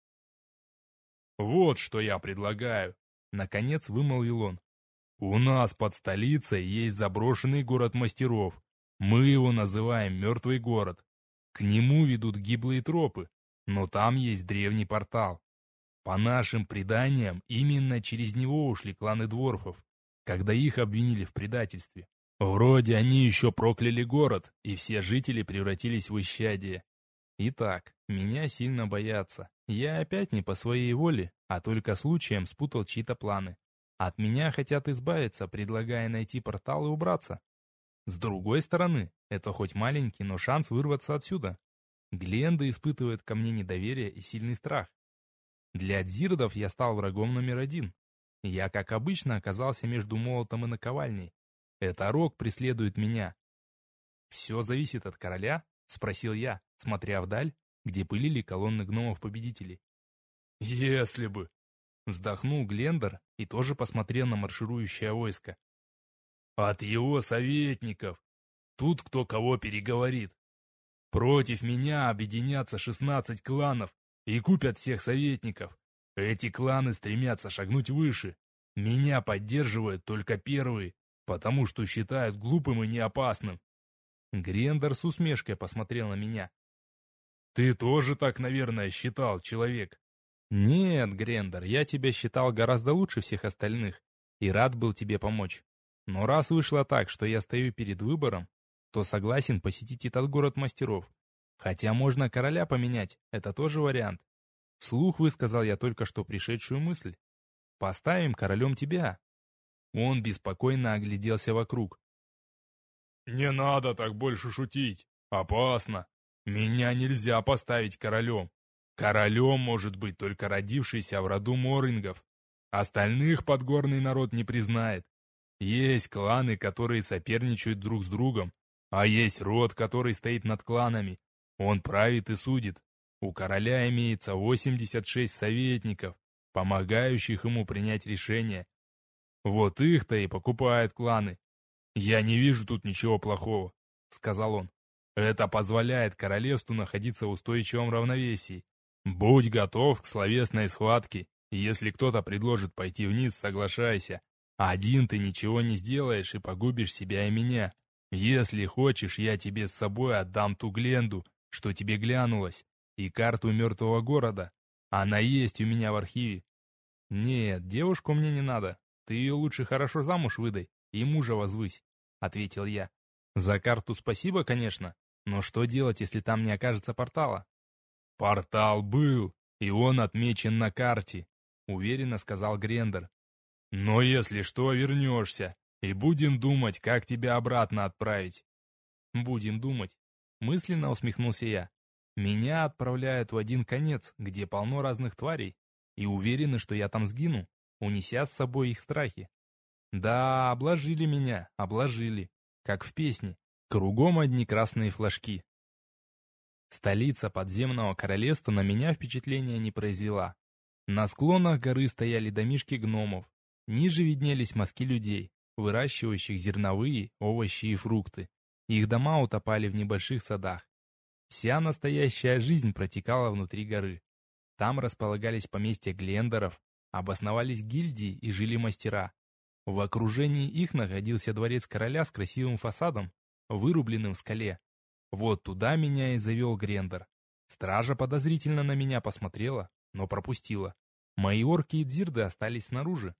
«Вот что я предлагаю», — наконец вымолвил он. У нас под столицей есть заброшенный город мастеров. Мы его называем Мертвый город. К нему ведут гиблые тропы, но там есть древний портал. По нашим преданиям, именно через него ушли кланы дворфов, когда их обвинили в предательстве. Вроде они еще прокляли город, и все жители превратились в исчадие. Итак, меня сильно боятся. Я опять не по своей воле, а только случаем спутал чьи-то планы. От меня хотят избавиться, предлагая найти портал и убраться. С другой стороны, это хоть маленький, но шанс вырваться отсюда. Гленда испытывает ко мне недоверие и сильный страх. Для дзирдов я стал врагом номер один. Я, как обычно, оказался между молотом и наковальней. Это рок преследует меня. «Все зависит от короля?» — спросил я, смотря вдаль, где пылили колонны гномов-победителей. «Если бы!» Вздохнул Глендер и тоже посмотрел на марширующее войско. От его советников. Тут кто кого переговорит. Против меня объединятся шестнадцать кланов и купят всех советников. Эти кланы стремятся шагнуть выше. Меня поддерживают только первые, потому что считают глупым и неопасным. Грендер с усмешкой посмотрел на меня. Ты тоже так, наверное, считал, человек. «Нет, Грендер, я тебя считал гораздо лучше всех остальных и рад был тебе помочь. Но раз вышло так, что я стою перед выбором, то согласен посетить этот город мастеров. Хотя можно короля поменять, это тоже вариант. Слух высказал я только что пришедшую мысль. Поставим королем тебя». Он беспокойно огляделся вокруг. «Не надо так больше шутить. Опасно. Меня нельзя поставить королем. Королем может быть только родившийся в роду морингов. Остальных подгорный народ не признает. Есть кланы, которые соперничают друг с другом, а есть род, который стоит над кланами. Он правит и судит. У короля имеется 86 советников, помогающих ему принять решение. Вот их-то и покупают кланы. Я не вижу тут ничего плохого, сказал он. Это позволяет королевству находиться в устойчивом равновесии. Будь готов к словесной схватке. Если кто-то предложит пойти вниз, соглашайся. Один ты ничего не сделаешь и погубишь себя и меня. Если хочешь, я тебе с собой отдам ту Гленду, что тебе глянулась, и карту мертвого города. Она есть у меня в архиве. Нет, девушку мне не надо. Ты ее лучше хорошо замуж выдай и мужа возвысь, — ответил я. За карту спасибо, конечно, но что делать, если там не окажется портала? Портал был, и он отмечен на карте», — уверенно сказал Грендер. «Но если что, вернешься, и будем думать, как тебя обратно отправить». «Будем думать», — мысленно усмехнулся я. «Меня отправляют в один конец, где полно разных тварей, и уверены, что я там сгину, унеся с собой их страхи. Да, обложили меня, обложили, как в песне. Кругом одни красные флажки. Столица подземного королевства на меня впечатления не произвела. На склонах горы стояли домишки гномов. Ниже виднелись мазки людей, выращивающих зерновые, овощи и фрукты. Их дома утопали в небольших садах. Вся настоящая жизнь протекала внутри горы. Там располагались поместья Глендеров, обосновались гильдии и жили мастера. В окружении их находился дворец короля с красивым фасадом, вырубленным в скале. Вот туда меня и завел Грендер. Стража подозрительно на меня посмотрела, но пропустила. Мои орки и дзирды остались снаружи.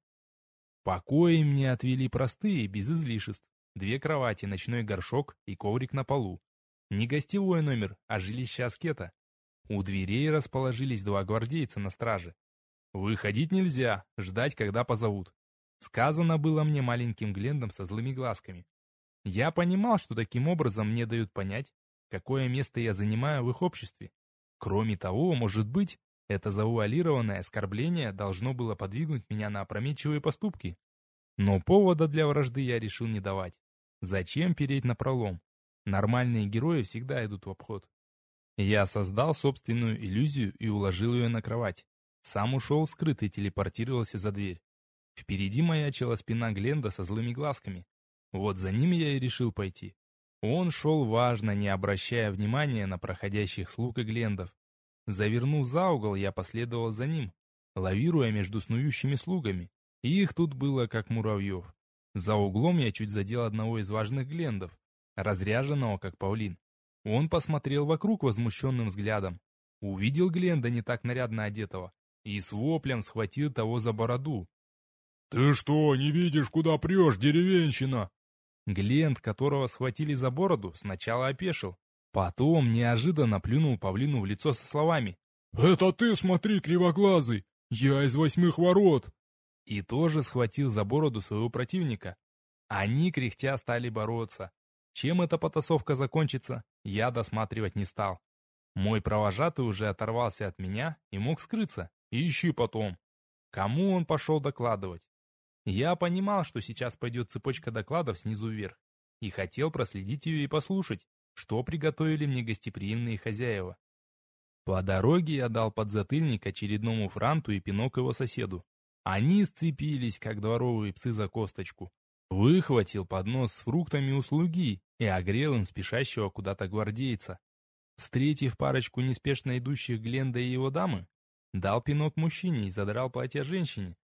Покои мне отвели простые, без излишеств. Две кровати, ночной горшок и коврик на полу. Не гостевой номер, а жилище аскета. У дверей расположились два гвардейца на страже. Выходить нельзя, ждать, когда позовут. Сказано было мне маленьким Глендом со злыми глазками. Я понимал, что таким образом мне дают понять, какое место я занимаю в их обществе. Кроме того, может быть, это завуалированное оскорбление должно было подвигнуть меня на опрометчивые поступки. Но повода для вражды я решил не давать. Зачем переть на пролом? Нормальные герои всегда идут в обход. Я создал собственную иллюзию и уложил ее на кровать. Сам ушел скрыт и телепортировался за дверь. Впереди маячила спина Гленда со злыми глазками. Вот за ним я и решил пойти. Он шел важно, не обращая внимания на проходящих слуг и Глендов. Завернув за угол, я последовал за ним, лавируя между снующими слугами. Их тут было как муравьев. За углом я чуть задел одного из важных Глендов, разряженного как павлин. Он посмотрел вокруг возмущенным взглядом. Увидел Гленда не так нарядно одетого и с воплем схватил того за бороду. «Ты что, не видишь, куда прешь, деревенщина?» Гленд, которого схватили за бороду, сначала опешил. Потом неожиданно плюнул павлину в лицо со словами. «Это ты смотри, кривоглазый! Я из восьмых ворот!» И тоже схватил за бороду своего противника. Они, кряхтя, стали бороться. Чем эта потасовка закончится, я досматривать не стал. Мой провожатый уже оторвался от меня и мог скрыться. ищи потом. Кому он пошел докладывать? Я понимал, что сейчас пойдет цепочка докладов снизу вверх, и хотел проследить ее и послушать, что приготовили мне гостеприимные хозяева. По дороге я дал подзатыльник очередному франту и пинок его соседу. Они сцепились, как дворовые псы за косточку. Выхватил поднос с фруктами у слуги и огрел им спешащего куда-то гвардейца. Встретив парочку неспешно идущих Гленда и его дамы, дал пинок мужчине и задрал платье женщине.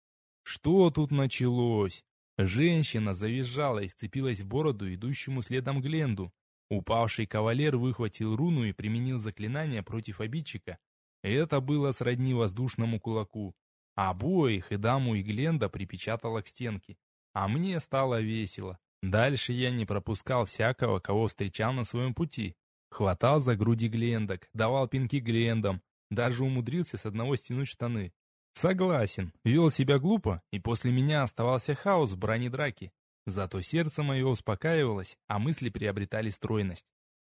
Что тут началось? Женщина завизжала и вцепилась в бороду идущему следом Гленду. Упавший кавалер выхватил руну и применил заклинание против обидчика. Это было сродни воздушному кулаку. Обоих, и даму, и Гленда, припечатало к стенке. А мне стало весело. Дальше я не пропускал всякого, кого встречал на своем пути. Хватал за груди Глендок, давал пинки Глендам, даже умудрился с одного стянуть штаны. Согласен, вел себя глупо, и после меня оставался хаос брани драки. Зато сердце мое успокаивалось, а мысли приобретали стройность.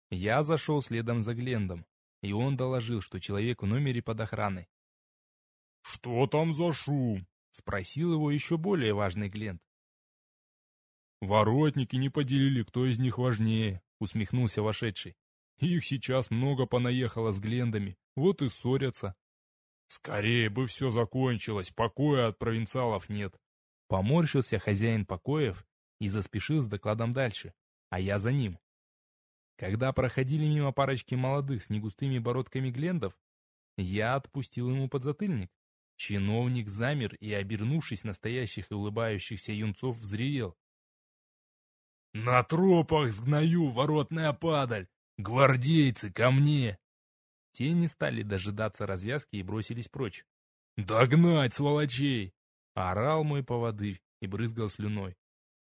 Я зашел следом за Глендом, и он доложил, что человек в номере под охраной. «Что там за шум?» — спросил его еще более важный Гленд. «Воротники не поделили, кто из них важнее», — усмехнулся вошедший. «Их сейчас много понаехало с Глендами, вот и ссорятся». «Скорее бы все закончилось, покоя от провинциалов нет». Поморщился хозяин покоев и заспешил с докладом дальше, а я за ним. Когда проходили мимо парочки молодых с негустыми бородками Глендов, я отпустил ему подзатыльник. Чиновник замер и, обернувшись настоящих и улыбающихся юнцов, взревел. «На тропах сгною, воротная падаль! Гвардейцы, ко мне!» Те не стали дожидаться развязки и бросились прочь. «Догнать, сволочей!» Орал мой поводырь и брызгал слюной.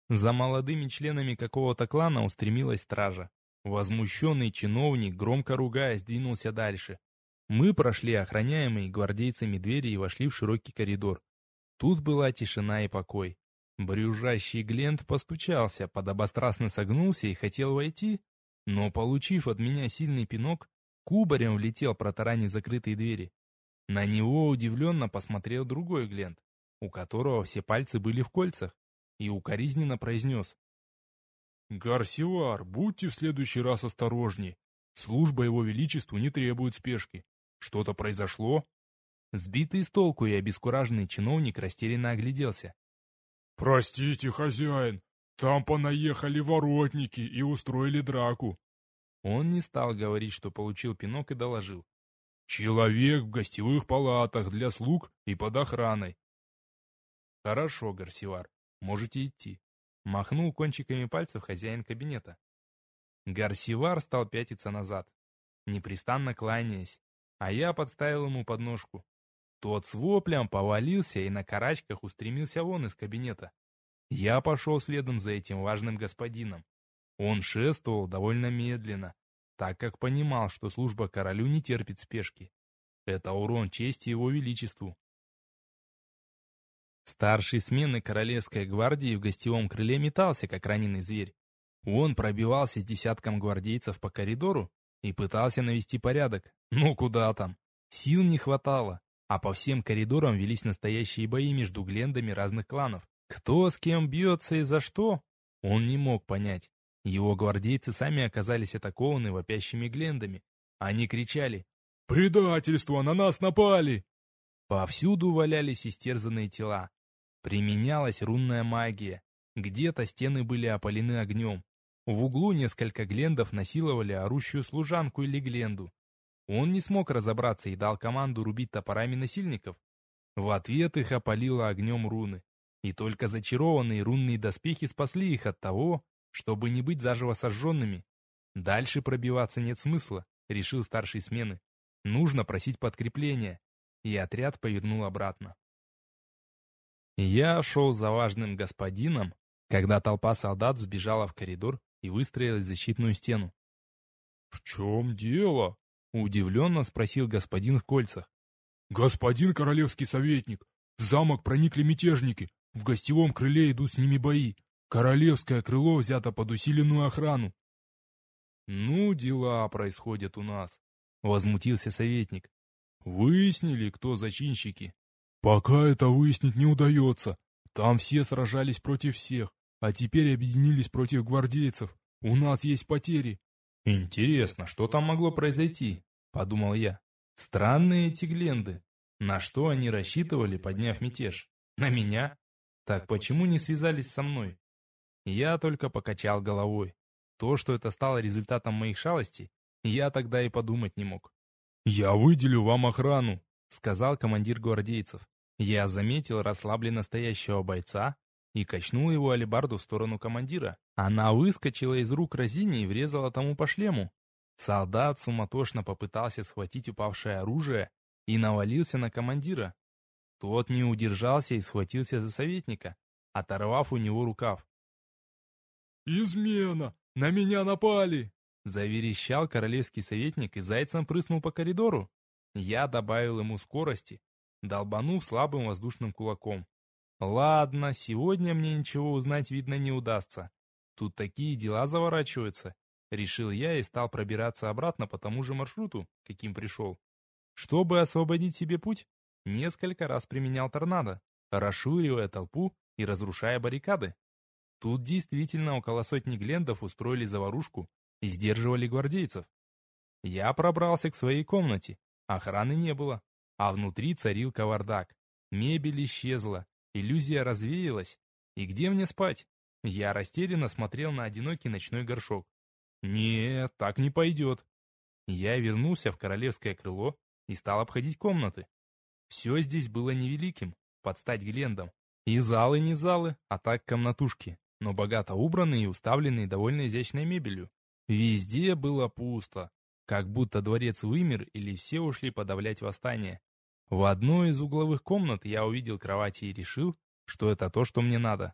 За молодыми членами какого-то клана устремилась стража. Возмущенный чиновник, громко ругаясь, двинулся дальше. Мы прошли охраняемые гвардейцами двери и вошли в широкий коридор. Тут была тишина и покой. Брюжащий Глент постучался, подобострастно согнулся и хотел войти, но, получив от меня сильный пинок, кубарем влетел, протаранив закрытые двери. На него удивленно посмотрел другой Глент, у которого все пальцы были в кольцах, и укоризненно произнес. «Гарсивар, будьте в следующий раз осторожней. Служба его величеству не требует спешки. Что-то произошло?» Сбитый с толку и обескураженный чиновник растерянно огляделся. «Простите, хозяин, там понаехали воротники и устроили драку». Он не стал говорить, что получил пинок и доложил. «Человек в гостевых палатах для слуг и под охраной». «Хорошо, Гарсивар, можете идти», — махнул кончиками пальцев хозяин кабинета. Гарсивар стал пятиться назад, непрестанно кланяясь, а я подставил ему подножку. Тот с воплем повалился и на карачках устремился вон из кабинета. Я пошел следом за этим важным господином. Он шествовал довольно медленно, так как понимал, что служба королю не терпит спешки. Это урон чести его величеству. Старший смены королевской гвардии в гостевом крыле метался, как раненый зверь. Он пробивался с десятком гвардейцев по коридору и пытался навести порядок. Ну куда там? Сил не хватало а по всем коридорам велись настоящие бои между глендами разных кланов. Кто с кем бьется и за что, он не мог понять. Его гвардейцы сами оказались атакованы вопящими глендами. Они кричали «Предательство! На нас напали!» Повсюду валялись истерзанные тела. Применялась рунная магия. Где-то стены были опалены огнем. В углу несколько глендов насиловали орущую служанку или гленду. Он не смог разобраться и дал команду рубить топорами насильников. В ответ их опалило огнем руны. И только зачарованные рунные доспехи спасли их от того, чтобы не быть заживо сожженными. Дальше пробиваться нет смысла, решил старший смены. Нужно просить подкрепления. И отряд повернул обратно. Я шел за важным господином, когда толпа солдат сбежала в коридор и выстроилась защитную стену. «В чем дело?» Удивленно спросил господин в кольцах. «Господин королевский советник, в замок проникли мятежники, в гостевом крыле идут с ними бои. Королевское крыло взято под усиленную охрану». «Ну, дела происходят у нас», — возмутился советник. «Выяснили, кто зачинщики?» «Пока это выяснить не удается. Там все сражались против всех, а теперь объединились против гвардейцев. У нас есть потери». «Интересно, что там могло произойти?» подумал я. Странные эти гленды. На что они рассчитывали, подняв мятеж? На меня? Так почему не связались со мной? Я только покачал головой. То, что это стало результатом моих шалостей, я тогда и подумать не мог. «Я выделю вам охрану», — сказал командир гвардейцев. Я заметил расслабленно стоящего бойца и качнул его алебарду в сторону командира. Она выскочила из рук Розини и врезала тому по шлему. Солдат суматошно попытался схватить упавшее оружие и навалился на командира. Тот не удержался и схватился за советника, оторвав у него рукав. «Измена! На меня напали!» Заверещал королевский советник и зайцем прыснул по коридору. Я добавил ему скорости, долбанув слабым воздушным кулаком. Ладно, сегодня мне ничего узнать, видно, не удастся. Тут такие дела заворачиваются, Решил я и стал пробираться обратно по тому же маршруту, каким пришел. Чтобы освободить себе путь, несколько раз применял торнадо, расшуривая толпу и разрушая баррикады. Тут действительно около сотни глендов устроили заварушку и сдерживали гвардейцев. Я пробрался к своей комнате, охраны не было, а внутри царил кавардак. Мебель исчезла, иллюзия развеялась. И где мне спать? Я растерянно смотрел на одинокий ночной горшок. Нет, так не пойдет. Я вернулся в королевское крыло и стал обходить комнаты. Все здесь было невеликим, под стать Глендом. И залы не залы, а так комнатушки, но богато убранные и уставленные довольно изящной мебелью. Везде было пусто, как будто дворец вымер или все ушли подавлять восстание. В одной из угловых комнат я увидел кровати и решил, что это то, что мне надо.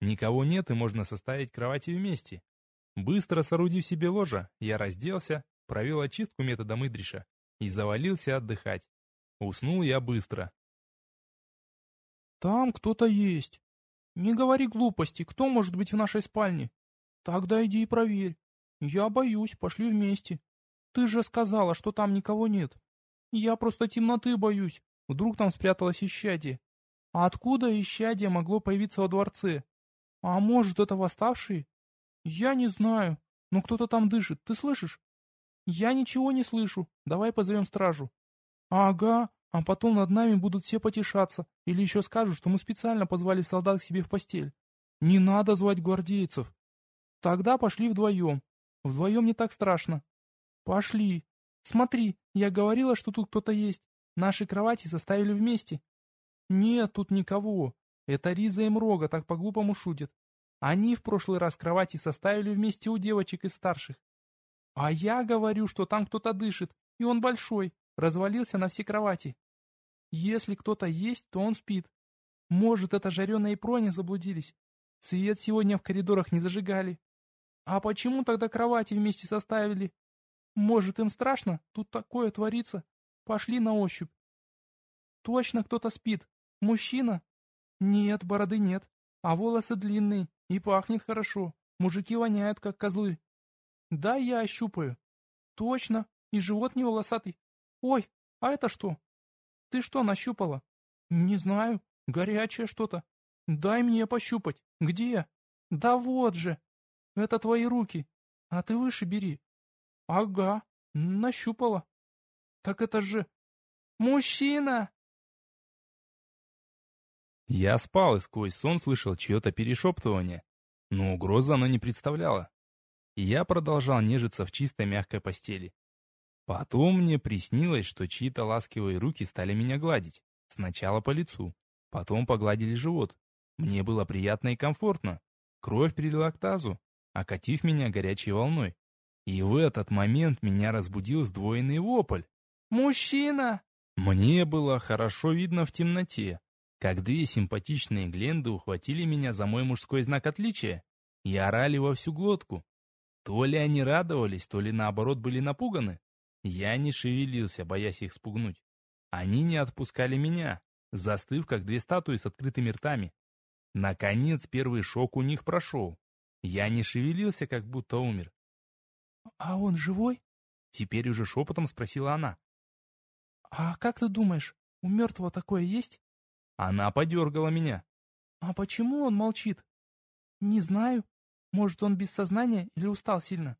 Никого нет и можно составить кровати вместе. Быстро соорудив себе ложа, я разделся, провел очистку методом Идриша и завалился отдыхать. Уснул я быстро. «Там кто-то есть. Не говори глупости, кто может быть в нашей спальне? Тогда иди и проверь. Я боюсь, пошли вместе. Ты же сказала, что там никого нет. Я просто темноты боюсь. Вдруг там спряталось исчадие. А откуда исчадие могло появиться во дворце? А может, это восставшие? Я не знаю, но кто-то там дышит, ты слышишь? Я ничего не слышу, давай позовем стражу. Ага, а потом над нами будут все потешаться, или еще скажут, что мы специально позвали солдат к себе в постель. Не надо звать гвардейцев. Тогда пошли вдвоем. Вдвоем не так страшно. Пошли. Смотри, я говорила, что тут кто-то есть. Наши кровати составили вместе. Нет, тут никого. Это Риза и Мрога так по-глупому шутят. Они в прошлый раз кровати составили вместе у девочек из старших. А я говорю, что там кто-то дышит, и он большой, развалился на все кровати. Если кто-то есть, то он спит. Может, это жареные прони заблудились. Свет сегодня в коридорах не зажигали. А почему тогда кровати вместе составили? Может, им страшно? Тут такое творится. Пошли на ощупь. Точно кто-то спит. Мужчина? Нет, бороды нет. А волосы длинные. И пахнет хорошо. Мужики воняют, как козлы. Да, я ощупаю. Точно. И живот не волосатый. Ой, а это что? Ты что нащупала? Не знаю. Горячее что-то. Дай мне пощупать. Где? Да вот же. Это твои руки. А ты выше бери. Ага, нащупала. Так это же... Мужчина! Я спал и сквозь сон слышал чье-то перешептывание, но угрозы оно не представляло. И я продолжал нежиться в чистой мягкой постели. Потом мне приснилось, что чьи-то ласковые руки стали меня гладить. Сначала по лицу, потом погладили живот. Мне было приятно и комфортно. Кровь перелила к тазу, окатив меня горячей волной. И в этот момент меня разбудил сдвоенный вопль. «Мужчина!» Мне было хорошо видно в темноте, как две симпатичные гленды ухватили меня за мой мужской знак отличия и орали во всю глотку. То ли они радовались, то ли наоборот были напуганы. Я не шевелился, боясь их спугнуть. Они не отпускали меня, застыв, как две статуи с открытыми ртами. Наконец, первый шок у них прошел. Я не шевелился, как будто умер. «А он живой?» Теперь уже шепотом спросила она. «А как ты думаешь, у мертвого такое есть?» Она подергала меня. «А почему он молчит?» «Не знаю. Может, он без сознания или устал сильно?»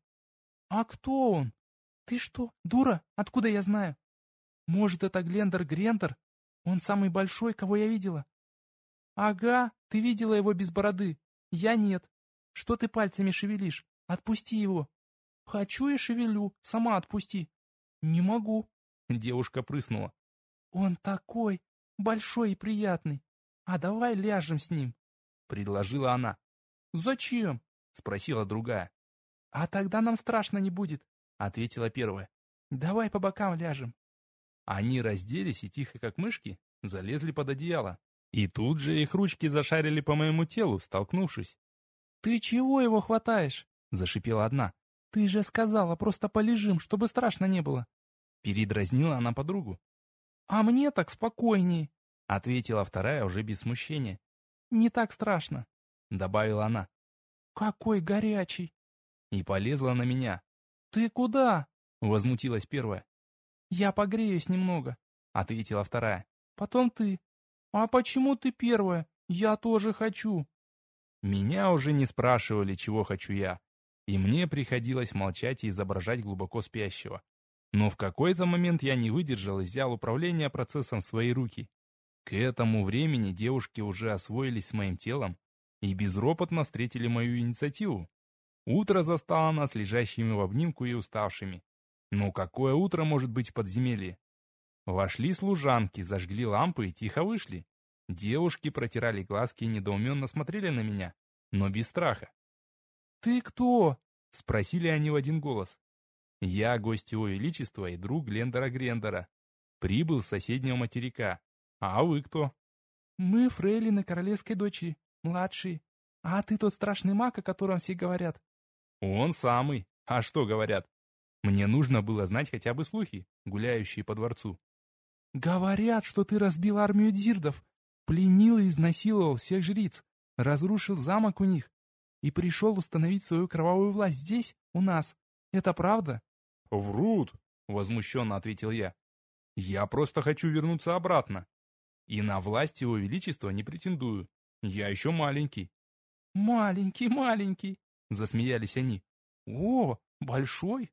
«А кто он?» «Ты что, дура? Откуда я знаю?» «Может, это Глендер Грентер? Он самый большой, кого я видела?» «Ага, ты видела его без бороды. Я нет. Что ты пальцами шевелишь? Отпусти его!» «Хочу и шевелю, сама отпусти». «Не могу», — девушка прыснула. «Он такой большой и приятный. А давай ляжем с ним», — предложила она. «Зачем?» — спросила другая. «А тогда нам страшно не будет», — ответила первая. «Давай по бокам ляжем». Они разделись и тихо, как мышки, залезли под одеяло. И тут же их ручки зашарили по моему телу, столкнувшись. «Ты чего его хватаешь?» — зашипела одна. «Ты же сказала, просто полежим, чтобы страшно не было». Передразнила она подругу. «А мне так спокойней», — ответила вторая уже без смущения. «Не так страшно», — добавила она. «Какой горячий!» И полезла на меня. «Ты куда?» — возмутилась первая. «Я погреюсь немного», — ответила вторая. «Потом ты». «А почему ты первая? Я тоже хочу». Меня уже не спрашивали, чего хочу я и мне приходилось молчать и изображать глубоко спящего. Но в какой-то момент я не выдержал и взял управление процессом в свои руки. К этому времени девушки уже освоились с моим телом и безропотно встретили мою инициативу. Утро застало нас лежащими в обнимку и уставшими. Но какое утро может быть в подземелье? Вошли служанки, зажгли лампы и тихо вышли. Девушки протирали глазки и недоуменно смотрели на меня, но без страха. «Ты кто?» — спросили они в один голос. «Я гость его величества и друг Глендера Грендера. Прибыл с соседнего материка. А вы кто?» «Мы фрейлины королевской дочери, младшие. А ты тот страшный маг, о котором все говорят?» «Он самый. А что говорят?» Мне нужно было знать хотя бы слухи, гуляющие по дворцу. «Говорят, что ты разбил армию дирдов, пленил и изнасиловал всех жриц, разрушил замок у них и пришел установить свою кровавую власть здесь, у нас. Это правда?» «Врут!» — возмущенно ответил я. «Я просто хочу вернуться обратно. И на власть его величества не претендую. Я еще маленький». «Маленький, маленький!» — засмеялись они. «О, большой!